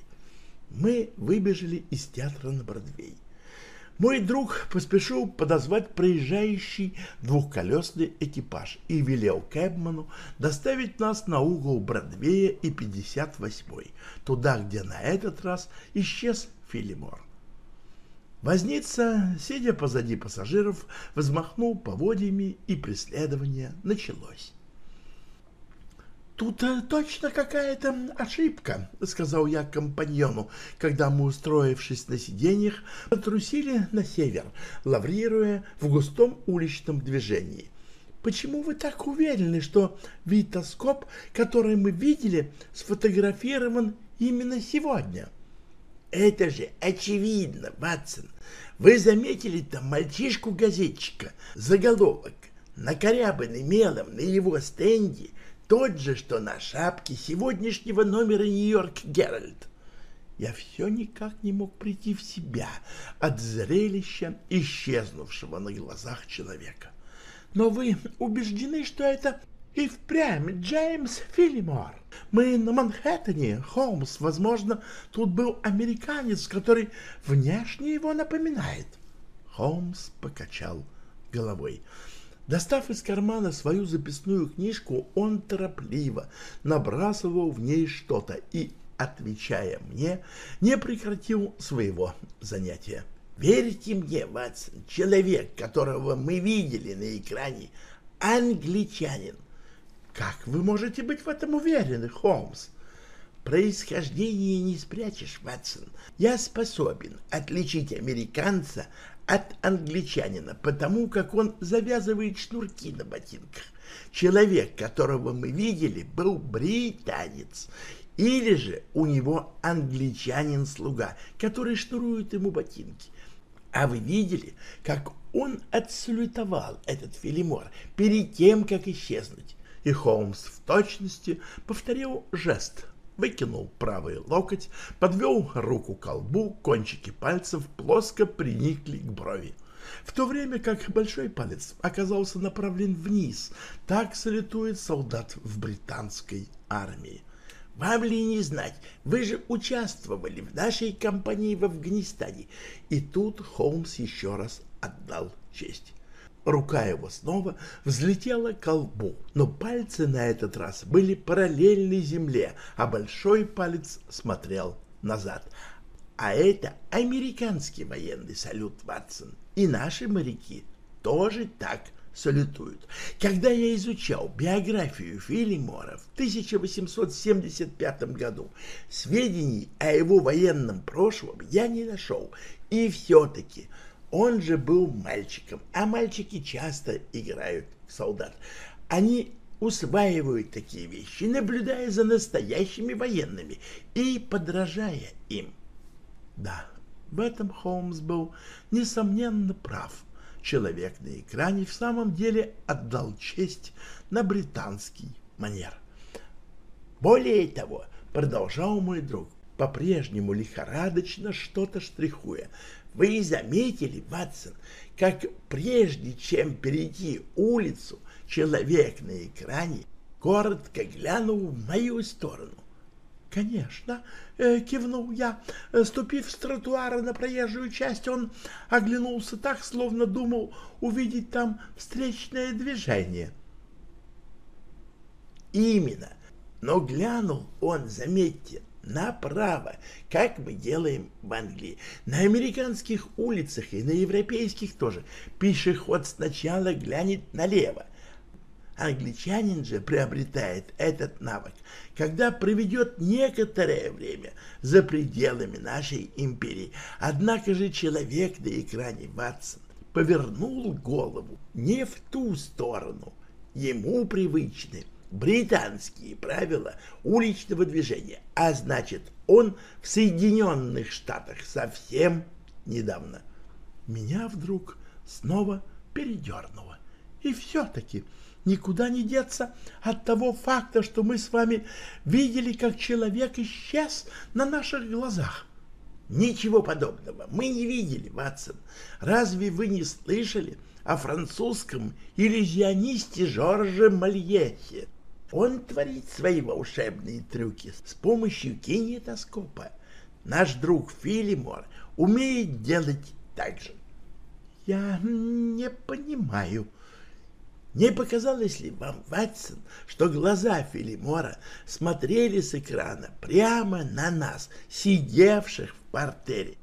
Мы выбежали из театра на Бродвей. Мой друг поспешил подозвать проезжающий двухколесный экипаж и велел Кэбману доставить нас на угол Бродвея и 58-й, туда, где на этот раз исчез Филимор. Возница, сидя позади пассажиров, взмахнул поводьями, и преследование началось. «Тут э, точно какая-то ошибка», — сказал я компаньону, когда мы, устроившись на сиденьях, потрусили на север, лаврируя в густом уличном движении. «Почему вы так уверены, что витоскоп, который мы видели, сфотографирован именно сегодня?» «Это же очевидно, Ватсон. Вы заметили там мальчишку-газетчика, заголовок, накорябанный мелом на его стенде тот же, что на шапке сегодняшнего номера Нью-Йорк Геральд. Я все никак не мог прийти в себя от зрелища исчезнувшего на глазах человека. Но вы убеждены, что это и впрямь Джеймс Филимор. Мы на Манхэттене, Холмс, возможно, тут был американец, который внешне его напоминает. Холмс покачал головой. Достав из кармана свою записную книжку, он торопливо набрасывал в ней что-то и, отвечая мне, не прекратил своего занятия. «Верьте мне, Ватсон, человек, которого мы видели на экране, англичанин. Как вы можете быть в этом уверены, Холмс? Происхождение не спрячешь, Ватсон. Я способен отличить американца от англичанина, потому как он завязывает шнурки на ботинках. Человек, которого мы видели, был британец, или же у него англичанин-слуга, который шнурует ему ботинки. А вы видели, как он отсалютовал этот Филимор перед тем, как исчезнуть? И Холмс в точности повторил жест выкинул правый локоть, подвел руку к колбу, кончики пальцев плоско приникли к брови. В то время как большой палец оказался направлен вниз, так салютует солдат в британской армии. Вам ли не знать, вы же участвовали в нашей кампании в Афганистане. И тут Холмс еще раз отдал честь. Рука его снова взлетела к колбу, но пальцы на этот раз были параллельны земле, а большой палец смотрел назад. А это американский военный салют, Ватсон. И наши моряки тоже так салютуют. Когда я изучал биографию Филимора в 1875 году, сведений о его военном прошлом я не нашел. И все-таки он же был мальчиком, а мальчики часто играют в солдат. Они усваивают такие вещи, наблюдая за настоящими военными и подражая им. Да, в этом Холмс был, несомненно, прав. Человек на экране в самом деле отдал честь на британский манер. Более того, продолжал мой друг, по-прежнему лихорадочно что-то штрихуя, вы заметили, Ватсон, как прежде чем перейти улицу, человек на экране коротко глянул в мою сторону. «Конечно», э, — кивнул я. Ступив с тротуара на проезжую часть, он оглянулся так, словно думал увидеть там встречное движение. «Именно. Но глянул он, заметьте, направо, как мы делаем в Англии. На американских улицах и на европейских тоже пешеход сначала глянет налево, Англичанин же приобретает этот навык, когда проведет некоторое время за пределами нашей империи. Однако же человек на экране Ватсон повернул голову не в ту сторону. Ему привычны британские правила уличного движения, а значит, он в Соединенных Штатах совсем недавно. Меня вдруг снова передернуло. И все-таки никуда не деться от того факта, что мы с вами видели, как человек исчез на наших глазах. Ничего подобного мы не видели, Ватсон. Разве вы не слышали о французском иллюзионисте Жорже Мальете? Он творит свои волшебные трюки с помощью кинетоскопа. Наш друг Филимор умеет делать так же. Я не понимаю, не показалось ли вам, Ватсон, что глаза Филимора смотрели с экрана прямо на нас, сидевших в портере?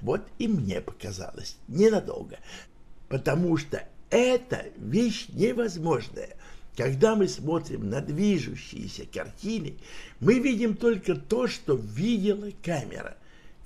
Вот и мне показалось ненадолго, потому что это вещь невозможная. Когда мы смотрим на движущиеся картины, мы видим только то, что видела камера.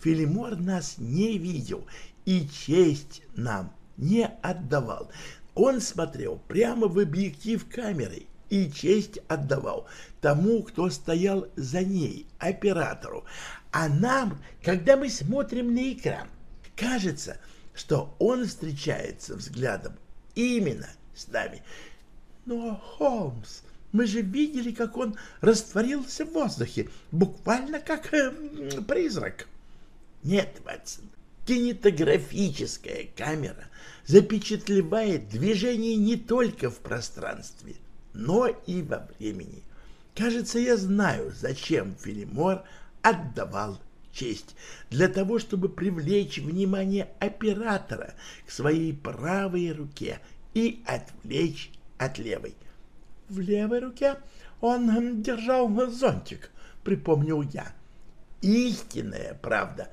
Филимор нас не видел и честь нам не отдавал. Он смотрел прямо в объектив камеры и честь отдавал тому, кто стоял за ней, оператору. А нам, когда мы смотрим на экран, кажется, что он встречается взглядом именно с нами. Но, Холмс, мы же видели, как он растворился в воздухе, буквально как э, призрак. Нет, Ватсон, кинетографическая камера запечатлевает движение не только в пространстве, но и во времени. Кажется, я знаю, зачем Филимор отдавал честь. Для того, чтобы привлечь внимание оператора к своей правой руке и отвлечь от левой. В левой руке он держал зонтик, припомнил я. Истинная правда.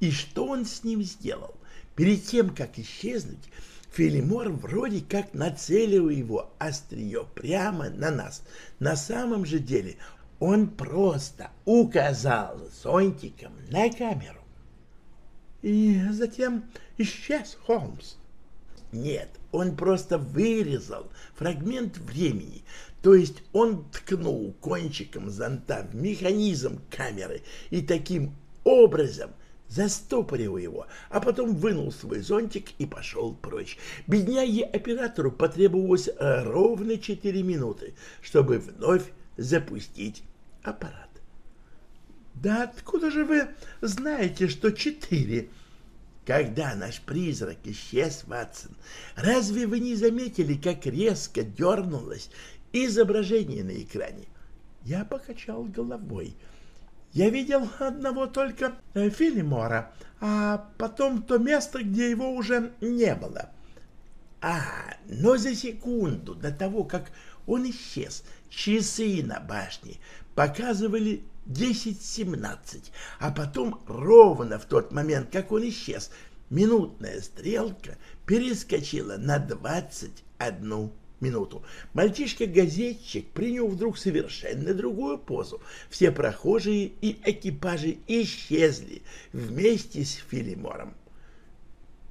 И что он с ним сделал? Перед тем, как исчезнуть, Филимор вроде как нацелил его острие прямо на нас. На самом же деле он просто указал зонтиком на камеру. И затем исчез Холмс. Нет, он просто вырезал фрагмент времени, то есть он ткнул кончиком зонта в механизм камеры и таким образом – застопорил его, а потом вынул свой зонтик и пошел прочь. Бедняге-оператору потребовалось э, ровно четыре минуты, чтобы вновь запустить аппарат. «Да откуда же вы знаете, что четыре?» Когда наш призрак исчез, Ватсон, разве вы не заметили, как резко дернулось изображение на экране? Я покачал головой. — я видел одного только э, Филимора, а потом то место, где его уже не было. А, но за секунду до того, как он исчез, часы на башне показывали 10-17, а потом ровно в тот момент, как он исчез, минутная стрелка перескочила на 21. одну минуту. Мальчишка-газетчик принял вдруг совершенно другую позу. Все прохожие и экипажи исчезли вместе с Филимором.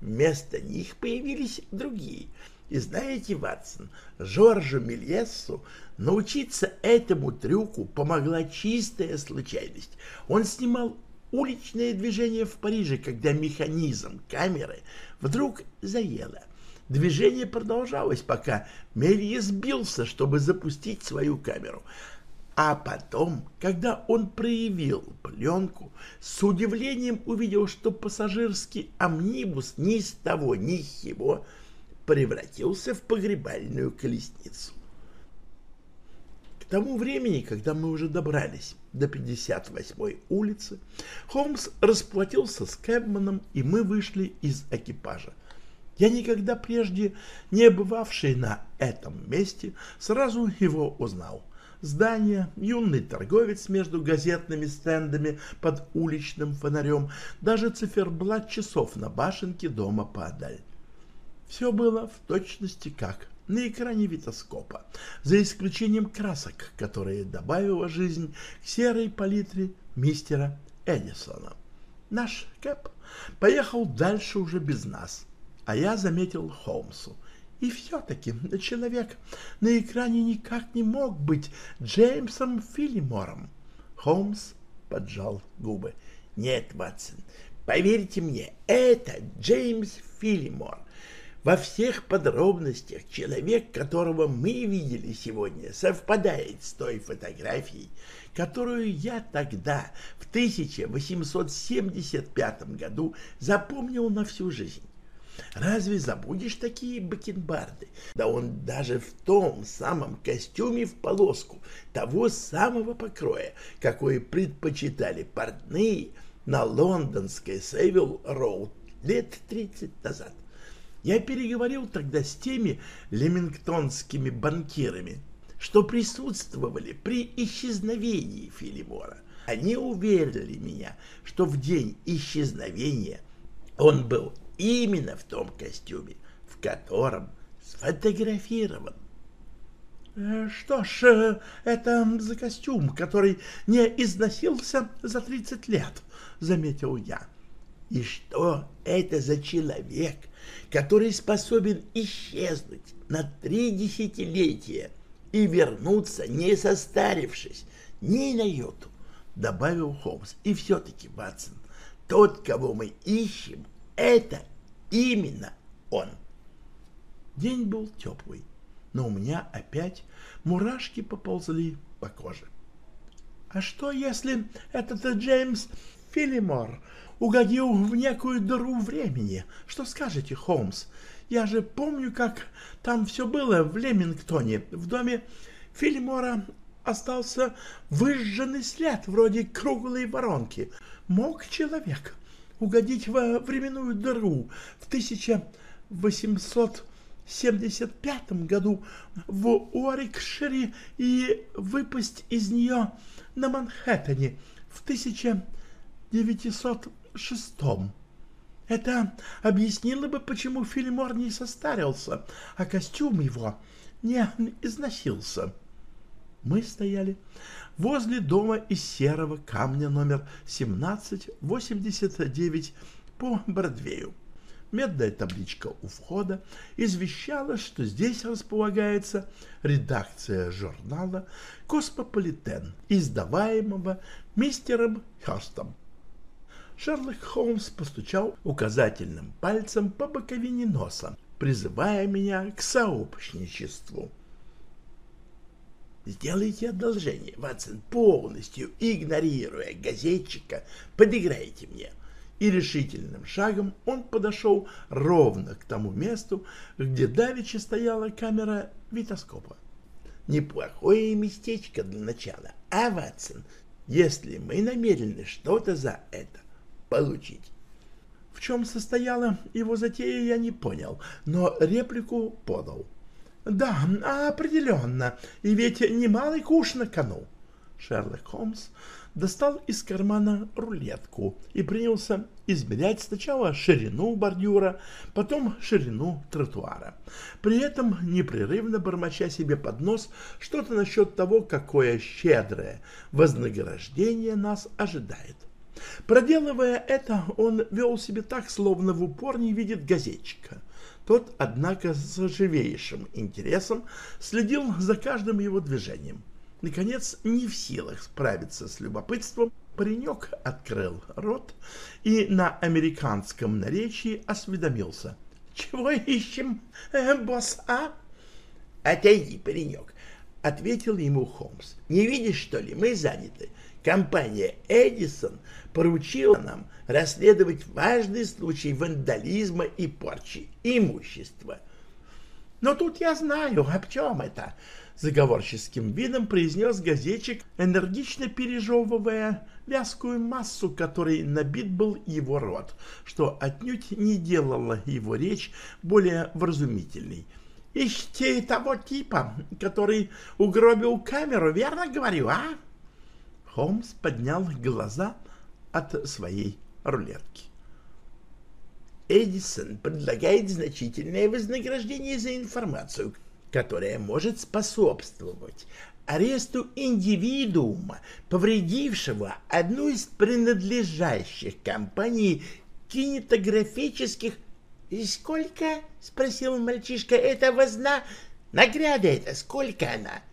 Вместо них появились другие. И знаете, Ватсон, Жоржу Мельессу научиться этому трюку помогла чистая случайность. Он снимал уличное движение в Париже, когда механизм камеры вдруг заело. Движение продолжалось, пока Мелье сбился, чтобы запустить свою камеру. А потом, когда он проявил пленку, с удивлением увидел, что пассажирский амнибус ни с того ни с сего превратился в погребальную колесницу. К тому времени, когда мы уже добрались до 58-й улицы, Холмс расплатился с Кэбманом, и мы вышли из экипажа. Я никогда прежде не бывавший на этом месте, сразу его узнал. Здание, юный торговец между газетными стендами под уличным фонарем, даже циферблат часов на башенке дома подаль. Все было в точности как на экране витоскопа, за исключением красок, которые добавила жизнь к серой палитре мистера Эдисона. Наш Кэп поехал дальше уже без нас, а я заметил Холмсу. И все-таки человек на экране никак не мог быть Джеймсом Филимором. Холмс поджал губы. Нет, Ватсон, поверьте мне, это Джеймс Филимор во всех подробностях человек, которого мы видели сегодня, совпадает с той фотографией, которую я тогда, в 1875 году, запомнил на всю жизнь. Разве забудешь такие бакенбарды? Да он даже в том самом костюме в полоску, того самого покроя, какой предпочитали портные на лондонской Сейвилл Роуд лет 30 назад. Я переговорил тогда с теми лемингтонскими банкирами, что присутствовали при исчезновении Филимора. Они уверили меня, что в день исчезновения он был именно в том костюме, в котором сфотографирован. Э, «Что ж, э, это за костюм, который не износился за тридцать лет», — заметил я. «И что это за человек, который способен исчезнуть на три десятилетия и вернуться, не состарившись ни на йоту, добавил Холмс. И все-таки, Батсон, тот, кого мы ищем, это именно он. День был теплый, но у меня опять мурашки поползли по коже. А что, если этот Джеймс Филимор угодил в некую дыру времени. Что скажете, Холмс? Я же помню, как там все было в Лемингтоне. В доме Филимора остался выжженный след, вроде круглой воронки. Мог человек угодить во временную дыру в 1875 году в Уорикшире и выпасть из нее на Манхэттене в 1900 шестом. Это объяснило бы, почему Филимор не состарился, а костюм его не износился. Мы стояли возле дома из серого камня номер 1789 по Бродвею. Медная табличка у входа извещала, что здесь располагается редакция журнала «Космополитен», издаваемого мистером Хёрстом. Шерлок Холмс постучал указательным пальцем по боковине носа, призывая меня к сообщничеству. Сделайте одолжение, Ватсон, полностью игнорируя газетчика, подыграйте мне. И решительным шагом он подошел ровно к тому месту, где давеча стояла камера витоскопа. Неплохое местечко для начала, а, Ватсон, если мы намерены что-то за это получить. В чем состояла его затея, я не понял, но реплику подал. Да, определенно, и ведь немалый куш на кону. Шерлок Холмс достал из кармана рулетку и принялся измерять сначала ширину бордюра, потом ширину тротуара. При этом непрерывно бормоча себе под нос что-то насчет того, какое щедрое вознаграждение нас ожидает. Проделывая это, он вел себя так, словно в упор не видит газетчика. Тот, однако, с живейшим интересом следил за каждым его движением. Наконец, не в силах справиться с любопытством, паренек открыл рот и на американском наречии осведомился. — Чего ищем, э, босс, а? — Отойди, паренек, — ответил ему Холмс. — Не видишь, что ли, мы заняты. Компания «Эдисон» поручила нам расследовать важный случай вандализма и порчи имущества. — Но тут я знаю, об чем это, заговорческим видом произнес газетчик, энергично пережевывая вязкую массу, которой набит был его рот, что отнюдь не делало его речь более вразумительной. «Ищите того типа, который угробил камеру, верно говорю, а?» Холмс поднял глаза от своей рулетки. Эдисон предлагает значительное вознаграждение за информацию, которая может способствовать аресту индивидуума, повредившего одну из принадлежащих компаний И сколько? — спросил мальчишка. — Это возна... Награда это сколько она?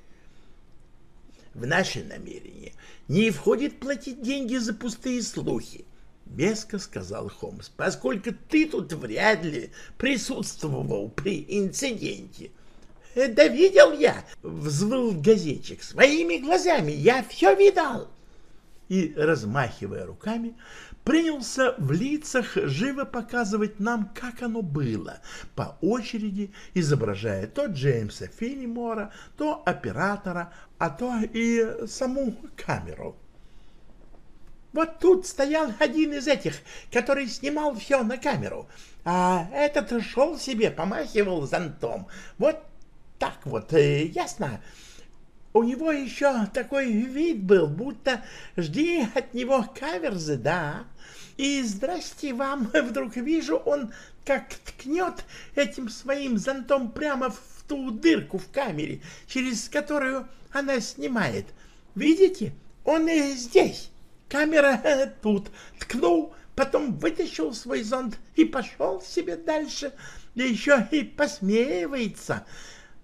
— В наше намерение не входит платить деньги за пустые слухи. — Веско сказал Холмс, — поскольку ты тут вряд ли присутствовал при инциденте. — да видел я, взвыл газетчик, своими глазами, я все видал. И, размахивая руками, принялся в лицах живо показывать нам, как оно было, по очереди изображая то Джеймса Филимора, то оператора, а то и саму камеру. Вот тут стоял один из этих, который снимал все на камеру, а этот шел себе, помахивал зонтом. Вот так вот, э, ясно? У него еще такой вид был, будто жди от него каверзы, да? И здрасте вам, *laughs* вдруг вижу, он как ткнет этим своим зонтом прямо в ту дырку в камере, через которую она снимает. Видите? Он и здесь. Камера э, тут. Ткнул, потом вытащил свой зонт и пошел себе дальше. Да еще и посмеивается.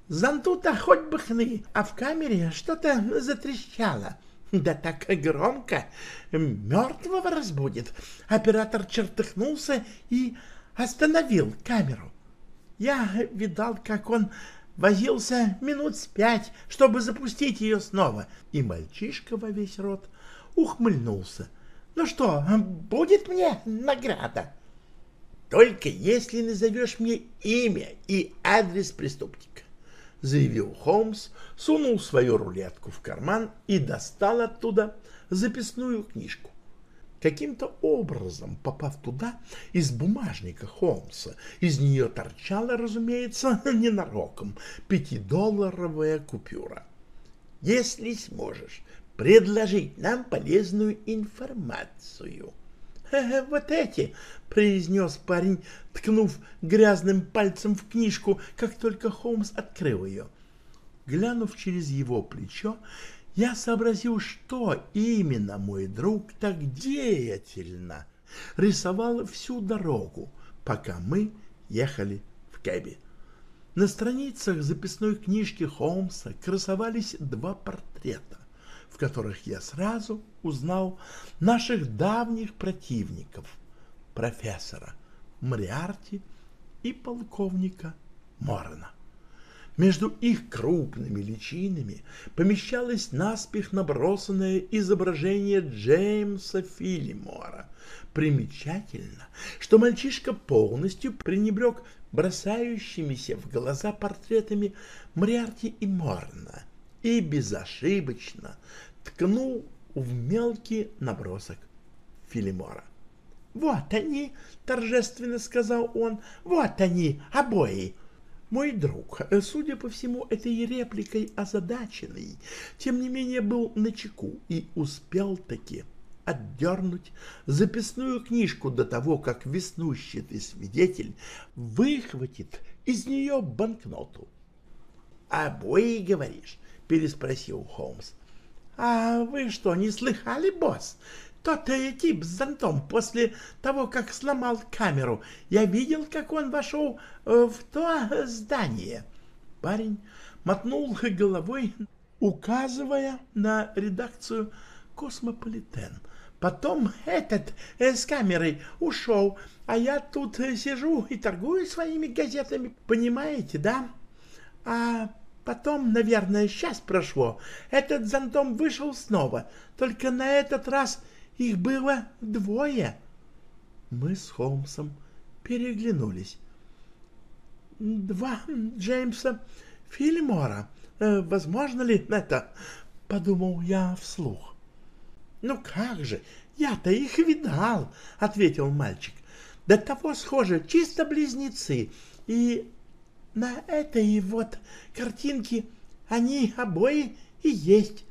Зонту-то хоть бы хны, а в камере что-то затрещало. Да так громко, мертвого разбудит. Оператор чертыхнулся и остановил камеру. Я видал, как он возился минут с пять, чтобы запустить ее снова, и мальчишка во весь рот ухмыльнулся. Ну что, будет мне награда? Только если назовешь мне имя и адрес преступника заявил Холмс, сунул свою рулетку в карман и достал оттуда записную книжку. Каким-то образом, попав туда, из бумажника Холмса, из нее торчала, разумеется, *laughs* ненароком, пятидолларовая купюра. «Если сможешь предложить нам полезную информацию», «Вот эти!» — произнес парень, ткнув грязным пальцем в книжку, как только Холмс открыл ее. Глянув через его плечо, я сообразил, что именно мой друг так деятельно рисовал всю дорогу, пока мы ехали в кэбе. На страницах записной книжки Холмса красовались два портрета в которых я сразу узнал наших давних противников, профессора Мариарти и полковника Морна. Между их крупными личинами помещалось наспех набросанное изображение Джеймса Филимора. Примечательно, что мальчишка полностью пренебрег бросающимися в глаза портретами Мриарти и Морна и безошибочно ткнул в мелкий набросок Филимора. «Вот они!» — торжественно сказал он. «Вот они, обои!» Мой друг, судя по всему, этой репликой озадаченный, тем не менее был на чеку и успел таки отдернуть записную книжку до того, как веснущатый свидетель выхватит из нее банкноту. «Обои, говоришь?» — переспросил Холмс. «А вы что, не слыхали, босс? Тот э, тип с зонтом после того, как сломал камеру. Я видел, как он вошел э, в то здание». Парень мотнул головой, указывая на редакцию «Космополитен». Потом этот э, с камерой ушел, а я тут э, сижу и торгую своими газетами, понимаете, да? А потом, наверное, с час прошло, этот зонтом вышел снова, только на этот раз их было двое. Мы с Холмсом переглянулись. Два Джеймса Филимора. Э, возможно ли это? Подумал я вслух. «Ну как же, я-то их видал», — ответил мальчик. «До того схожи, чисто близнецы. И на этой вот картинке они обои и есть».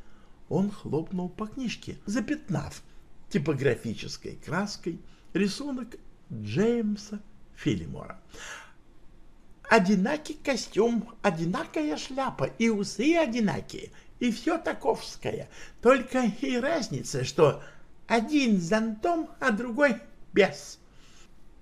Он хлопнул по книжке, запятнав типографической краской рисунок Джеймса Филимора. Одинакий костюм, одинакая шляпа и усы одинакие — и все таковское. Только и разница, что один зонтом, а другой без.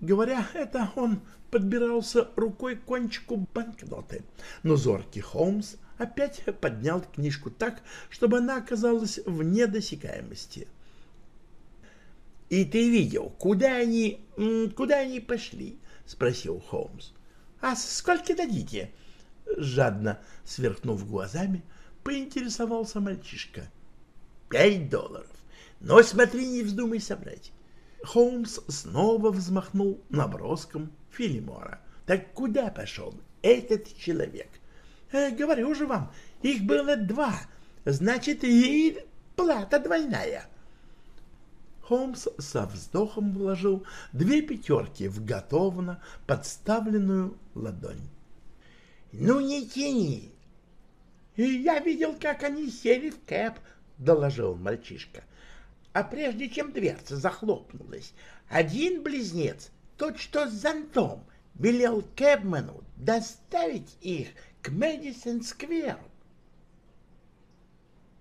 Говоря это, он подбирался рукой к кончику банкноты, но зоркий Холмс опять поднял книжку так, чтобы она оказалась вне досягаемости. — И ты видел, куда они, куда они пошли? — спросил Холмс. — А сколько дадите? — жадно сверкнув глазами, поинтересовался мальчишка. «Пять долларов. Но смотри, не вздумай собрать». Холмс снова взмахнул наброском Филимора. «Так куда пошел этот человек?» э, «Говорю же вам, их было два. Значит, и плата двойная». Холмс со вздохом вложил две пятерки в готовно подставленную ладонь. «Ну не тяни, я видел, как они сели в кэп, — доложил мальчишка. А прежде чем дверца захлопнулась, один близнец, тот, что с зонтом, велел кэбмену доставить их к Мэдисон-скверу.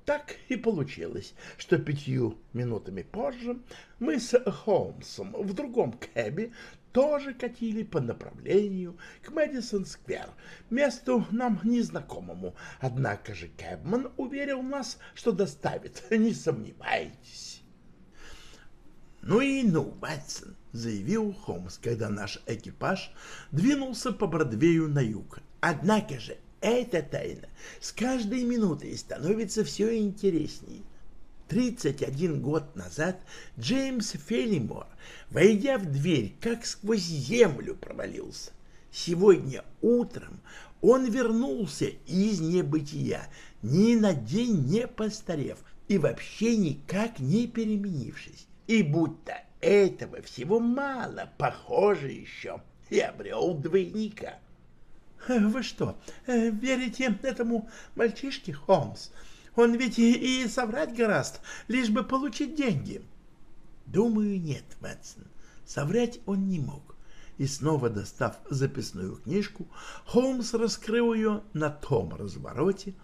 Так и получилось, что пятью минутами позже мы с Холмсом в другом кэбе тоже катили по направлению к Мэдисон-сквер, месту нам незнакомому. Однако же Кэбман уверил нас, что доставит, *laughs* не сомневайтесь. «Ну и ну, Ватсон», — заявил Холмс, когда наш экипаж двинулся по Бродвею на юг. «Однако же эта тайна с каждой минутой становится все интереснее. 31 год назад Джеймс Феллимор, войдя в дверь, как сквозь землю провалился. Сегодня утром он вернулся из небытия, ни на день не постарев и вообще никак не переменившись. И будто этого всего мало, похоже еще, и обрел двойника. — Вы что, э, верите этому мальчишке, Холмс? Он ведь и, и соврать гораст, лишь бы получить деньги. Думаю, нет, Мэтсон. Соврать он не мог. И снова достав записную книжку, Холмс раскрыл ее на том развороте,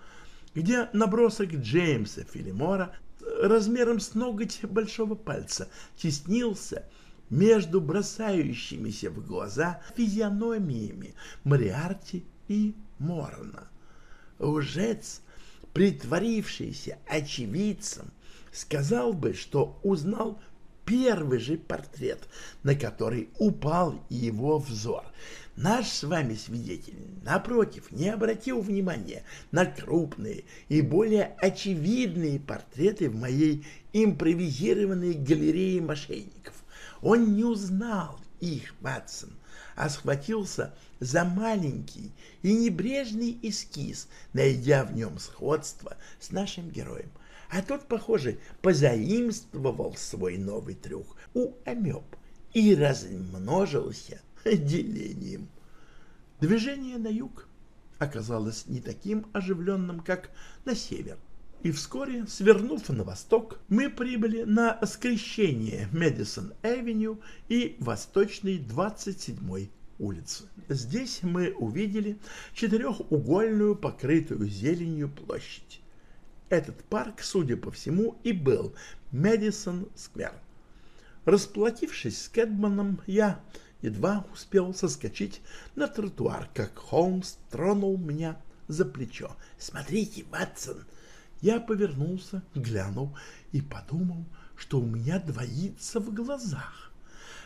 где набросок Джеймса Филимора размером с ноготь большого пальца теснился между бросающимися в глаза физиономиями Мариарти и Морна. Лжец притворившийся очевидцем, сказал бы, что узнал первый же портрет, на который упал его взор. Наш с вами свидетель, напротив, не обратил внимания на крупные и более очевидные портреты в моей импровизированной галерее мошенников. Он не узнал их, Ватсон, а схватился за маленький и небрежный эскиз, найдя в нем сходство с нашим героем. А тот, похоже, позаимствовал свой новый трюк у амеб и размножился делением. Движение на юг оказалось не таким оживленным, как на север. И вскоре, свернув на восток, мы прибыли на скрещение Мэдисон-Эвеню и Восточной 27-й улицы. Здесь мы увидели четырехугольную, покрытую зеленью площадь. Этот парк, судя по всему, и был Мэдисон-сквер. Расплатившись с Кэдманом, я едва успел соскочить на тротуар, как Холмс тронул меня за плечо. «Смотрите, Ватсон!» Я повернулся, глянул и подумал, что у меня двоится в глазах.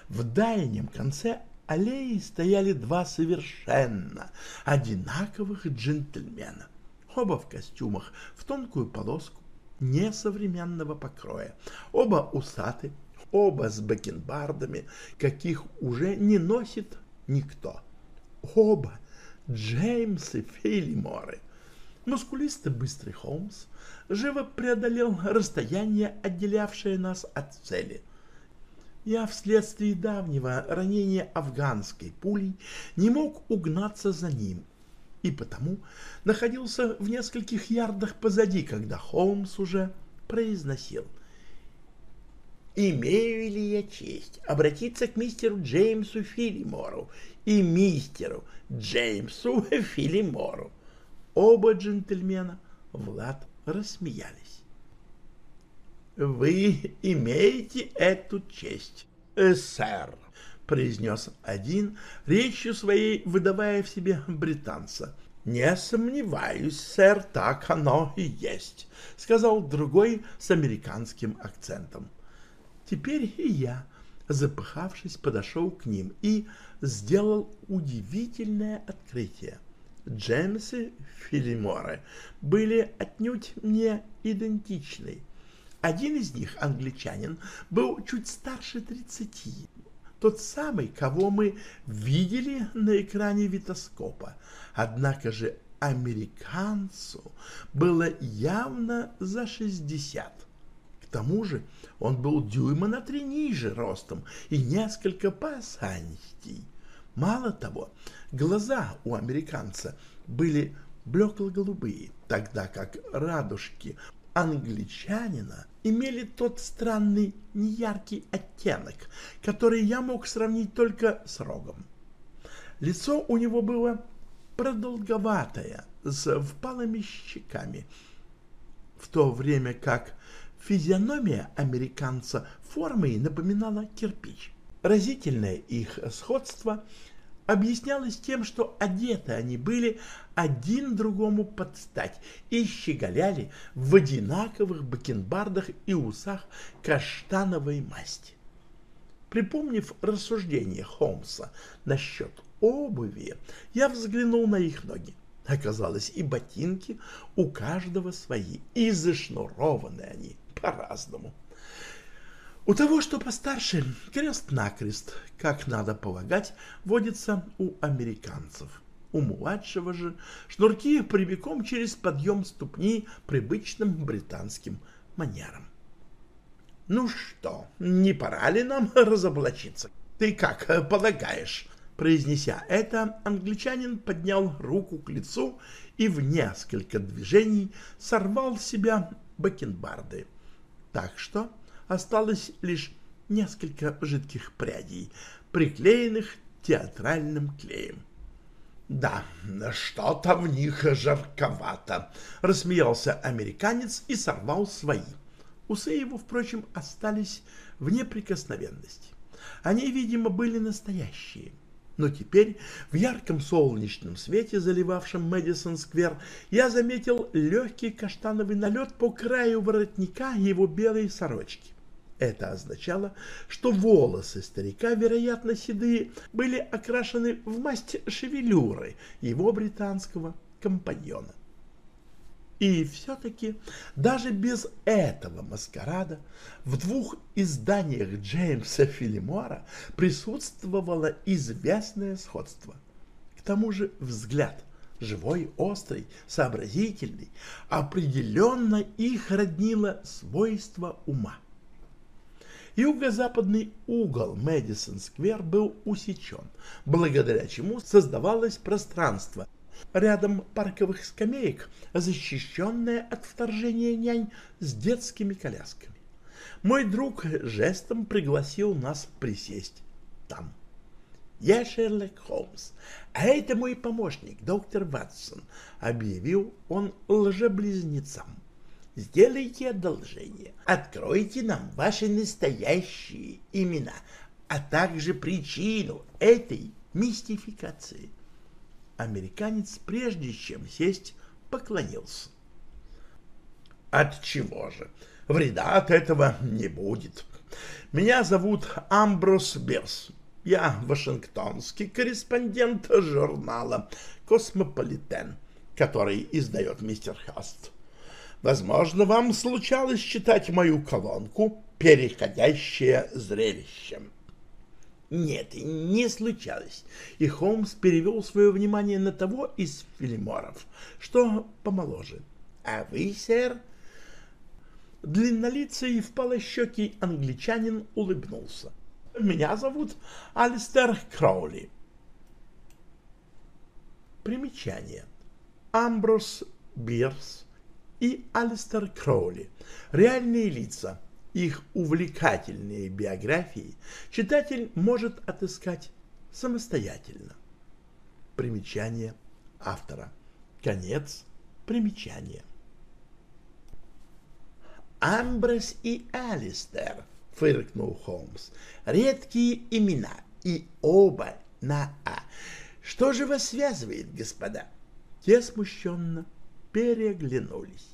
В дальнем конце аллеи стояли два совершенно одинаковых джентльмена. Оба в костюмах, в тонкую полоску, несовременного покроя. Оба усаты, оба с бакенбардами, каких уже не носит никто. Оба Джеймсы Филиморы. Мускулистый быстрый Холмс живо преодолел расстояние, отделявшее нас от цели. Я вследствие давнего ранения афганской пулей не мог угнаться за ним, и потому находился в нескольких ярдах позади, когда Холмс уже произносил — имею ли я честь обратиться к мистеру Джеймсу Филимору и мистеру Джеймсу Филимору. Оба джентльмена Влад рассмеялись. «Вы имеете эту честь, э, сэр», — произнес один, речью своей выдавая в себе британца. «Не сомневаюсь, сэр, так оно и есть», — сказал другой с американским акцентом. Теперь и я, запыхавшись, подошел к ним и сделал удивительное открытие. Джеймсы Филиморы были отнюдь не идентичны. Один из них, англичанин, был чуть старше тридцати, тот самый, кого мы видели на экране витоскопа. Однако же американцу было явно за шестьдесят тому же он был дюйма на три ниже ростом и несколько поосанистей. Мало того, глаза у американца были блекло-голубые, тогда как радужки англичанина имели тот странный неяркий оттенок, который я мог сравнить только с рогом. Лицо у него было продолговатое, с впалыми щеками, в то время как Физиономия американца формой напоминала кирпич. Разительное их сходство объяснялось тем, что одеты они были один другому под стать и щеголяли в одинаковых бакенбардах и усах каштановой масти. Припомнив рассуждение Холмса насчет обуви, я взглянул на их ноги. Оказалось, и ботинки у каждого свои, и зашнурованы они по-разному. У того, что постарше, крест-накрест, как надо полагать, водится у американцев. У младшего же шнурки прямиком через подъем ступни привычным британским манерам. «Ну что, не пора ли нам разоблачиться? Ты как полагаешь?» Произнеся это, англичанин поднял руку к лицу и в несколько движений сорвал с себя бакенбарды так что осталось лишь несколько жидких прядей, приклеенных театральным клеем. «Да, что-то в них жарковато», — рассмеялся американец и сорвал свои. Усы его, впрочем, остались в неприкосновенности. Они, видимо, были настоящие. Но теперь в ярком солнечном свете, заливавшем Мэдисон-сквер, я заметил легкий каштановый налет по краю воротника его белой сорочки. Это означало, что волосы старика, вероятно, седые, были окрашены в масть шевелюры его британского компаньона. И все-таки даже без этого маскарада в двух изданиях Джеймса Филимора присутствовало известное сходство. К тому же взгляд, живой, острый, сообразительный, определенно их роднило свойство ума. Юго-западный угол Мэдисон-сквер был усечен, благодаря чему создавалось пространство рядом парковых скамеек, защищенное от вторжения нянь с детскими колясками. Мой друг жестом пригласил нас присесть там. «Я Шерлок Холмс, а это мой помощник, доктор Ватсон», — объявил он лжеблизнецам. «Сделайте одолжение, откройте нам ваши настоящие имена, а также причину этой мистификации». Американец, прежде чем сесть, поклонился. «Отчего же? Вреда от этого не будет. Меня зовут Амброз Бирс, я вашингтонский корреспондент журнала «Космополитен», который издает мистер Хёрст. Возможно, вам случалось читать мою колонку «Переходящее зрелище». Нет, не случалось, и Холмс перевел свое внимание на того из филиморов, что помоложе. А вы, сэр? Длиннолицый впалощекий англичанин улыбнулся. Меня зовут Алистер Кроули. Примечание. Амброс Бирс и Алистер Кроули. Реальные лица. Их увлекательные биографии читатель может отыскать самостоятельно. Примечание автора. Конец примечания. Амброс и Алистер — фыркнул Холмс. «Редкие имена, и оба на «А». Что же вас связывает, господа?» Те смущенно переглянулись.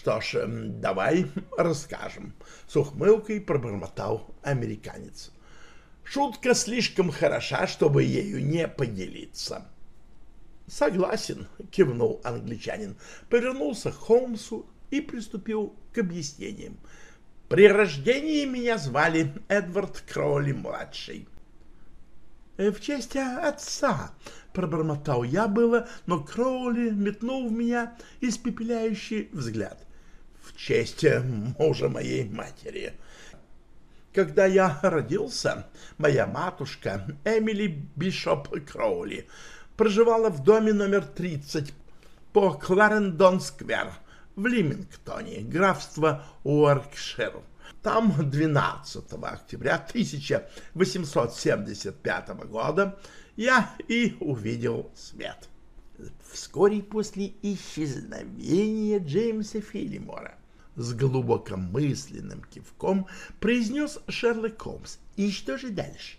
«Что ж, давай расскажем», — с ухмылкой пробормотал американец. «Шутка слишком хороша, чтобы ею не поделиться». «Согласен», — кивнул англичанин, повернулся к Холмсу и приступил к объяснениям. При рождении меня звали Эдвард Кроули-младший. «Э, — В честь отца, — пробормотал я было, но Кроули метнул в меня испепеляющий взгляд. — честь мужа моей матери. Когда я родился, моя матушка Эмили Бишоп Кроули проживала в доме номер 30 по Кларендон-сквер — в Лимингтоне, графство Уоркшир. Там 12 октября 1875 года я и увидел свет. Вскоре после исчезновения Джеймса Филимора с глубокомысленным кивком произнес Шерлок Холмс. И что же дальше?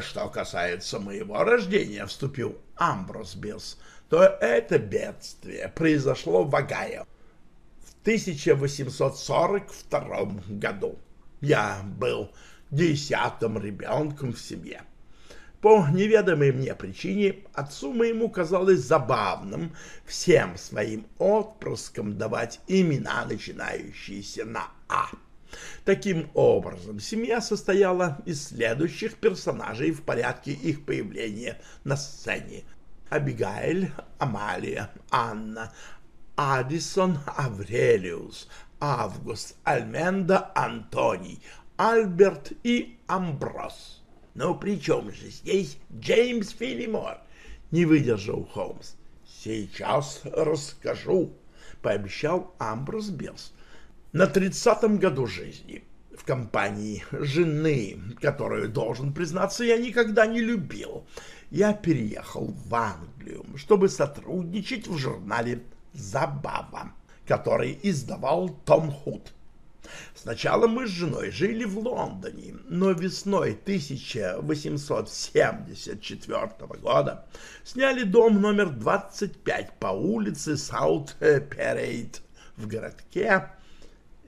«Что касается моего рождения», — вступил Амброз Бирс, то это бедствие произошло в Огайо в 1842 году. Я был десятым ребенком в семье. По неведомой мне причине отцу моему казалось забавным всем своим отпрыскам давать имена, начинающиеся на «А». Таким образом, семья состояла из следующих персонажей в порядке их появления на сцене. Абигайль, Амалия, Анна, Адисон, Аврелиус, Август, Альменда, Антоний, Альберт и Амброс. Но при чем же здесь Джеймс Филимор? Не выдержал Холмс. Сейчас расскажу, пообещал Амброс Бирс. На тридцатом году жизни в компании жены, которую, должен признаться, я никогда не любил, я переехал в Англию, чтобы сотрудничать в журнале «Забава», который издавал Том Худ. Сначала мы с женой жили в Лондоне, но весной 1874 года сняли дом номер 25 по улице Саут-Парейд в городке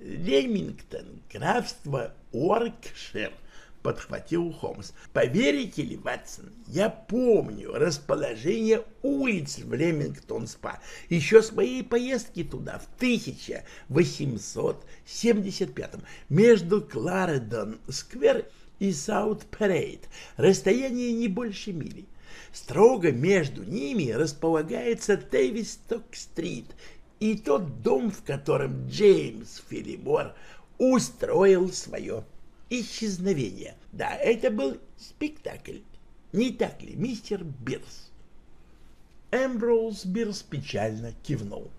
Лемингтон, графство Уоркшир. — подхватил Холмс. «Поверите ли, Ватсон, я помню расположение улиц в Лемингтон-Спа еще с моей поездки туда в 1875-м между Кларендон-сквер и Саут-Парейд. Расстояние не больше мили. Строго между ними располагается Тейвисток-стрит и тот дом, в котором Джеймс Филимор устроил свое исчезновение. Да, это был спектакль. Не так ли, мистер Бирс? Эмброуз Бирс печально кивнул.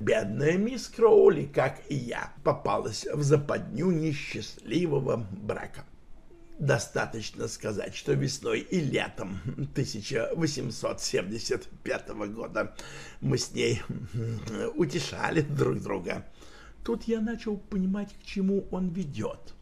Бедная мисс Кроули, как и я, попалась в западню несчастливого брака. Достаточно сказать, что весной и летом 1875 года мы с ней утешали друг друга. Тут я начал понимать, к чему он ведет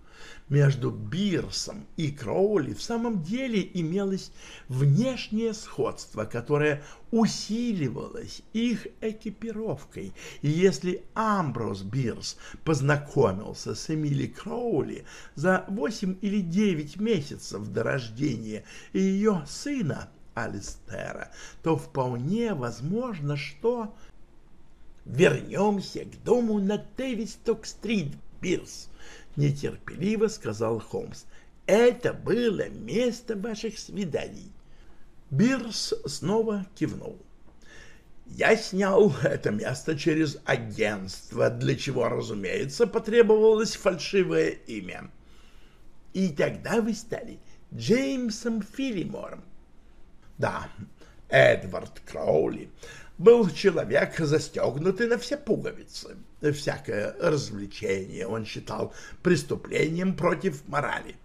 между Бирсом и Кроули в самом деле имелось внешнее сходство, которое усиливалось их экипировкой. И если Амброс Бирс познакомился с Эмили Кроули за восемь или девять месяцев до рождения ее сына Алистера, то вполне возможно, что... «Вернемся к дому на Тевисток-стрит, Бирс», — нетерпеливо сказал Холмс. «Это было место ваших свиданий». Бирс снова кивнул. «Я снял это место через агентство, для чего, разумеется, потребовалось фальшивое имя. И тогда вы стали Джеймсом Филимором». «Да, Эдвард Кроули был человек, застегнутый на все пуговицы. Всякое развлечение он считал преступлением против морали.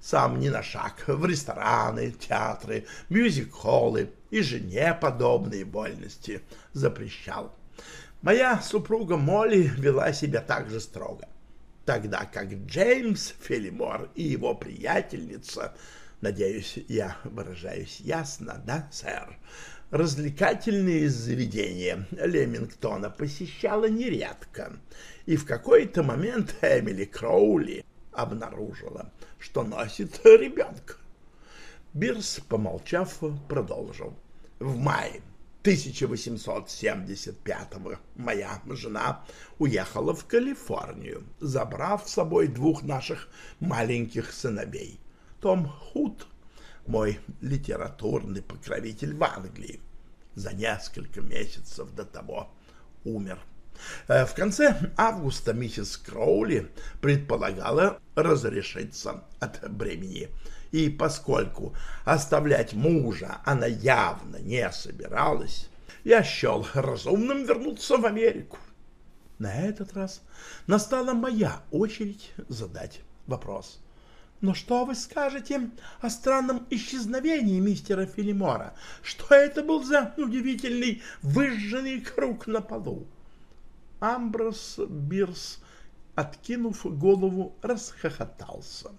Сам ни на шаг в рестораны, театры, мюзик-холлы и жене подобные вольности запрещал. Моя супруга Молли вела себя так же строго, тогда как Джеймс Филимор и его приятельница, надеюсь, я выражаюсь ясно, да, сэр, развлекательные заведения Лемингтона посещала нередко, и в какой-то момент Эмили Кроули обнаружила, что носит ребенка. Бирс, помолчав, продолжил. В мае 1875-го моя жена уехала в Калифорнию, забрав с собой двух наших маленьких сыновей. Том Худ мой литературный покровитель в Англии, за несколько месяцев до того умер. Э, в конце августа миссис Кроули предполагала разрешиться от бремени, и поскольку оставлять мужа она явно не собиралась, я счел разумным вернуться в Америку. На этот раз настала моя очередь задать вопрос. Но что вы скажете о странном исчезновении мистера Филимора? Что это был за удивительный выжженный круг на полу? Амброс Бирс, откинув голову, расхохотался.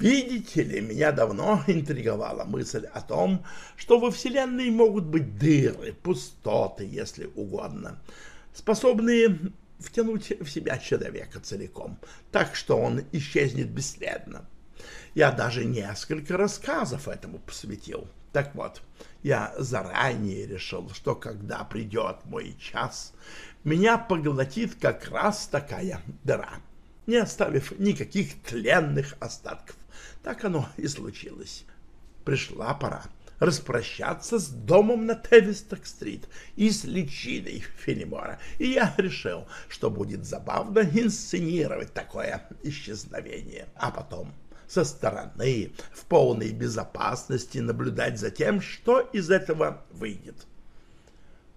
Видите ли, меня давно интриговала мысль о том, что во Вселенной могут быть дыры, пустоты, если угодно, способные втянуть в себя человека целиком, так что он исчезнет бесследно. Я даже несколько рассказов этому посвятил. Так вот, я заранее решил, что когда придет мой час, меня поглотит как раз такая дыра, не оставив никаких тленных остатков. Так оно и случилось. Пришла пора распрощаться с домом на Тевисток-стрит и с личиной Филимора, и я решил, что будет забавно инсценировать такое исчезновение. А потом со стороны, в полной безопасности наблюдать за тем, что из этого выйдет.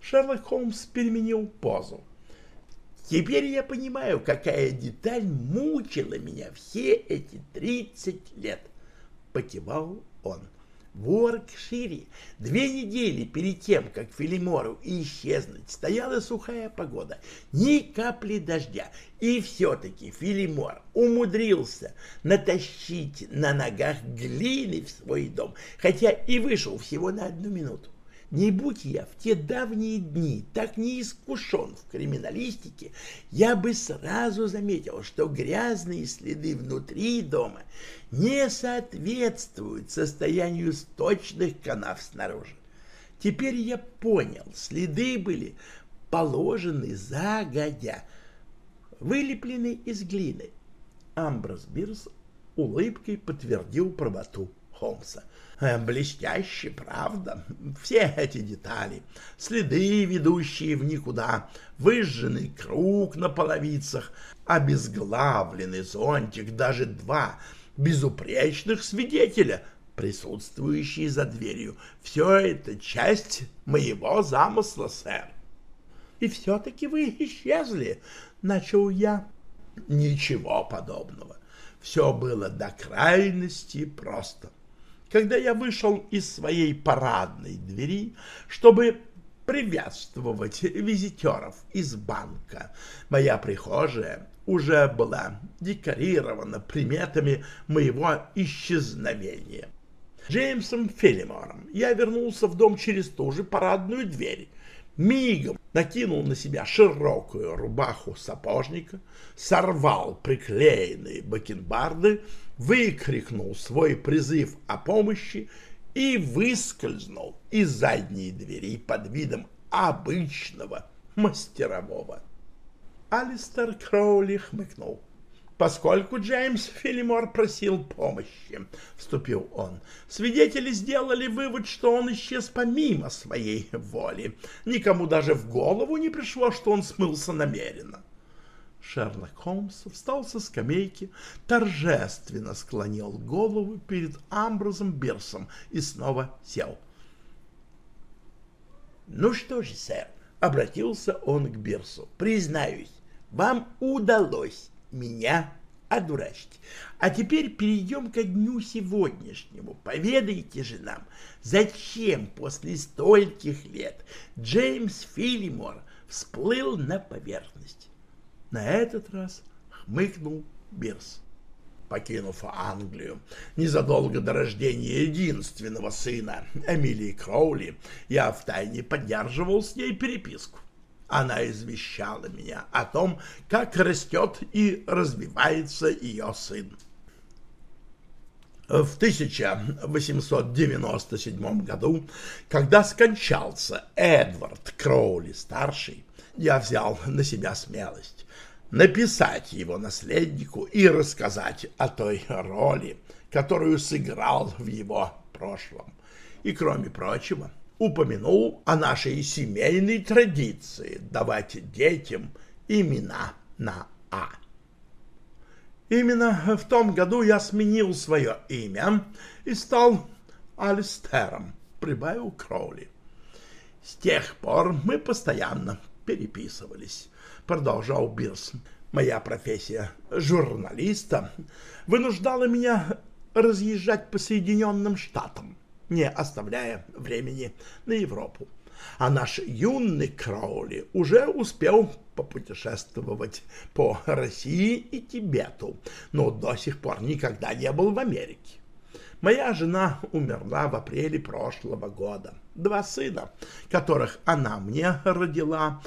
Шерлок Холмс переменил позу. Теперь я понимаю, какая деталь мучила меня все эти тридцать лет. Покивал он. В Уоркшире две недели перед тем, как Филимору исчезнуть, стояла сухая погода, ни капли дождя, и все-таки Филимор умудрился натащить на ногах глины в свой дом, хотя и вышел всего на одну минуту. Не будь я в те давние дни так не искушен в криминалистике, я бы сразу заметил, что грязные следы внутри дома не соответствуют состоянию сточных канав снаружи. Теперь я понял, следы были положены загодя, вылеплены из глины. Амброс Бирс улыбкой подтвердил правоту Холмса. Э, блестяще, правда? Все эти детали, следы, ведущие в никуда, выжженный круг на половицах, обезглавленный зонтик, даже два безупречных свидетеля, присутствующие за дверью. Все это часть моего замысла, сэр. И все-таки вы исчезли, начал я. Ничего подобного. Все было до крайности просто. Когда я вышел из своей парадной двери, чтобы приветствовать визитеров из банка, моя прихожая уже была декорирована приметами моего исчезновения. Джеймсом Филимором я вернулся в дом через ту же парадную дверь, мигом накинул на себя широкую рубаху сапожника, сорвал приклеенные бакенбарды, выкрикнул свой призыв о помощи и выскользнул из задней двери под видом обычного мастерового. Алистер Кроули хмыкнул. Поскольку Джеймс Филимор просил помощи, вступил он, свидетели сделали вывод, что он исчез помимо своей воли. Никому даже в голову не пришло, что он смылся намеренно. Шерлок Холмс встал со скамейки, торжественно склонил голову перед Амброзом Бирсом и снова сел. «Ну что же, сэр», — обратился он к Бирсу, — «признаюсь, вам удалось меня одурачить. А теперь перейдем ко дню сегодняшнему. Поведайте же нам, зачем после стольких лет Джеймс Филимор всплыл на поверхность? На этот раз хмыкнул Бирс. Покинув Англию незадолго до рождения единственного сына Эмилии Кроули, я втайне поддерживал с ней переписку. Она извещала меня о том, как растет и развивается ее сын. В 1897 году, когда скончался Эдвард Кроули-старший, я взял на себя смелость написать его наследнику и рассказать о той роли, которую сыграл в его прошлом. И, кроме прочего, упомянул о нашей семейной традиции давать детям имена на «А». Именно в том году я сменил свое имя и стал Алистером, прибавил Кроули. С тех пор мы постоянно переписывались, продолжал Бирс. Моя профессия журналиста вынуждала меня разъезжать по Соединенным Штатам не оставляя времени на Европу. А наш юный Кроули уже успел попутешествовать по России и Тибету, но до сих пор никогда не был в Америке. Моя жена умерла в апреле прошлого года. Два сына, которых она мне родила,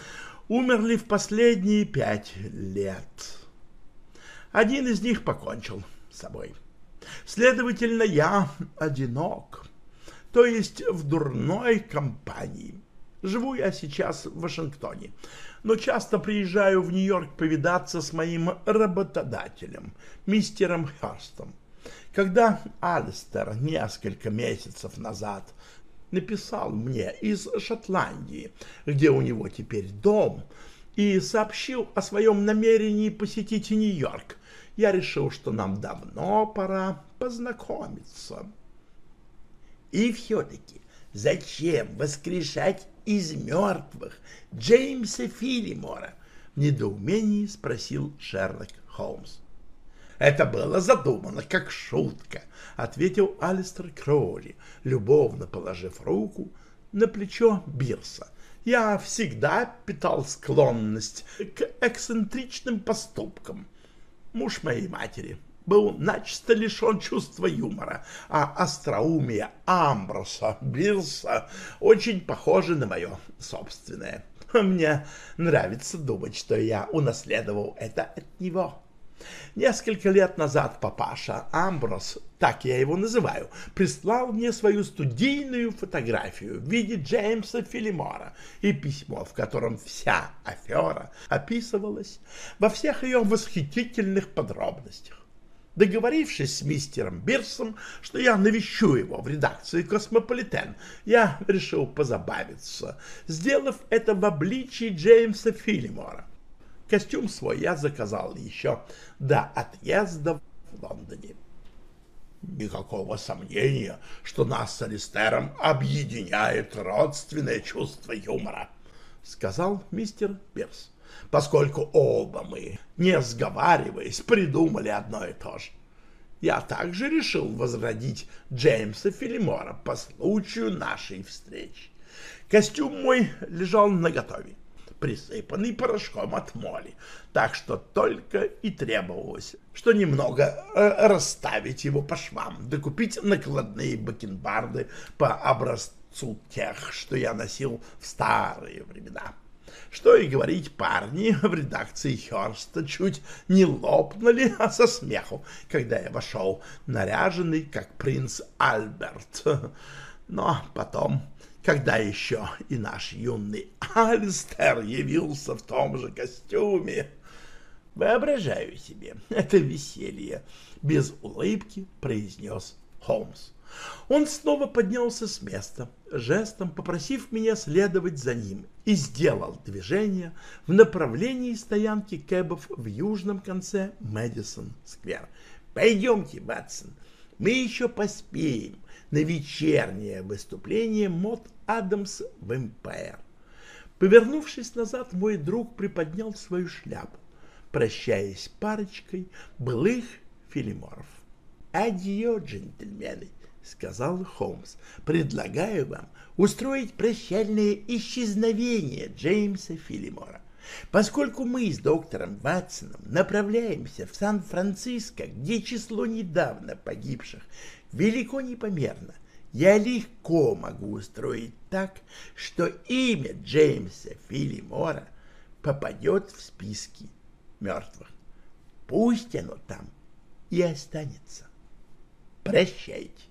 умерли в последние пять лет. Один из них покончил с собой. Следовательно, я одинок то есть в дурной компании. Живу я сейчас в Вашингтоне, но часто приезжаю в Нью-Йорк повидаться с моим работодателем, мистером Херстом. Когда Алистер несколько месяцев назад написал мне из Шотландии, где у него теперь дом, и сообщил о своем намерении посетить Нью-Йорк, я решил, что нам давно пора познакомиться. И все-таки зачем воскрешать из мертвых Джеймса Филимора? В недоумении спросил Шерлок Холмс. Это было задумано как шутка, ответил Алистер Кроули, любовно положив руку на плечо Бирса. Я всегда питал склонность к эксцентричным поступкам. Муж моей матери был начисто лишен чувства юмора, а остроумие Амброса Бирса очень похоже на мое собственное. Мне нравится думать, что я унаследовал это от него. Несколько лет назад папаша Амброз, так я его называю, прислал мне свою студийную фотографию в виде Джеймса Филимора и письмо, в котором вся афера описывалась во всех ее восхитительных подробностях. Договорившись с мистером Бирсом, что я навещу его в редакции «Космополитен», я решил позабавиться, сделав это в обличии Джеймса Филимора. Костюм свой я заказал еще до отъезда в Лондоне. Никакого сомнения, что нас с Алистером объединяет родственное чувство юмора, — сказал мистер Бирс поскольку оба мы, не сговариваясь, придумали одно и то же. Я также решил возродить Джеймса Филимора по случаю нашей встречи. Костюм мой лежал наготове, присыпанный порошком от моли, так что только и требовалось, что немного э, расставить его по швам, докупить накладные бакенбарды по образцу тех, что я носил в старые времена. Что и говорить, парни в редакции Херста чуть не лопнули а со смеху, когда я вошел, наряженный как принц Альберт. Но потом, когда еще и наш юный Альстер явился в том же костюме, воображаю себе это веселье, без улыбки произнес Холмс. Он снова поднялся с места, жестом попросив меня следовать за ним, и сделал движение в направлении стоянки кэбов в южном конце Мэдисон-сквер. «Пойдемте, Ватсон, мы еще поспеем на вечернее выступление Мод Адамс в Эмпайр». Повернувшись назад, мой друг приподнял свою шляпу, прощаясь парочкой былых филиморов. «Адьё, джентльмены!» — сказал Холмс. — Предлагаю вам устроить прощальное исчезновение Джеймса Филимора. Поскольку мы с доктором Ватсоном направляемся в Сан-Франциско, где число недавно погибших велико непомерно. Я легко могу устроить так, что имя Джеймса Филимора попадет в списки мертвых. Пусть оно там и останется. Прощайте.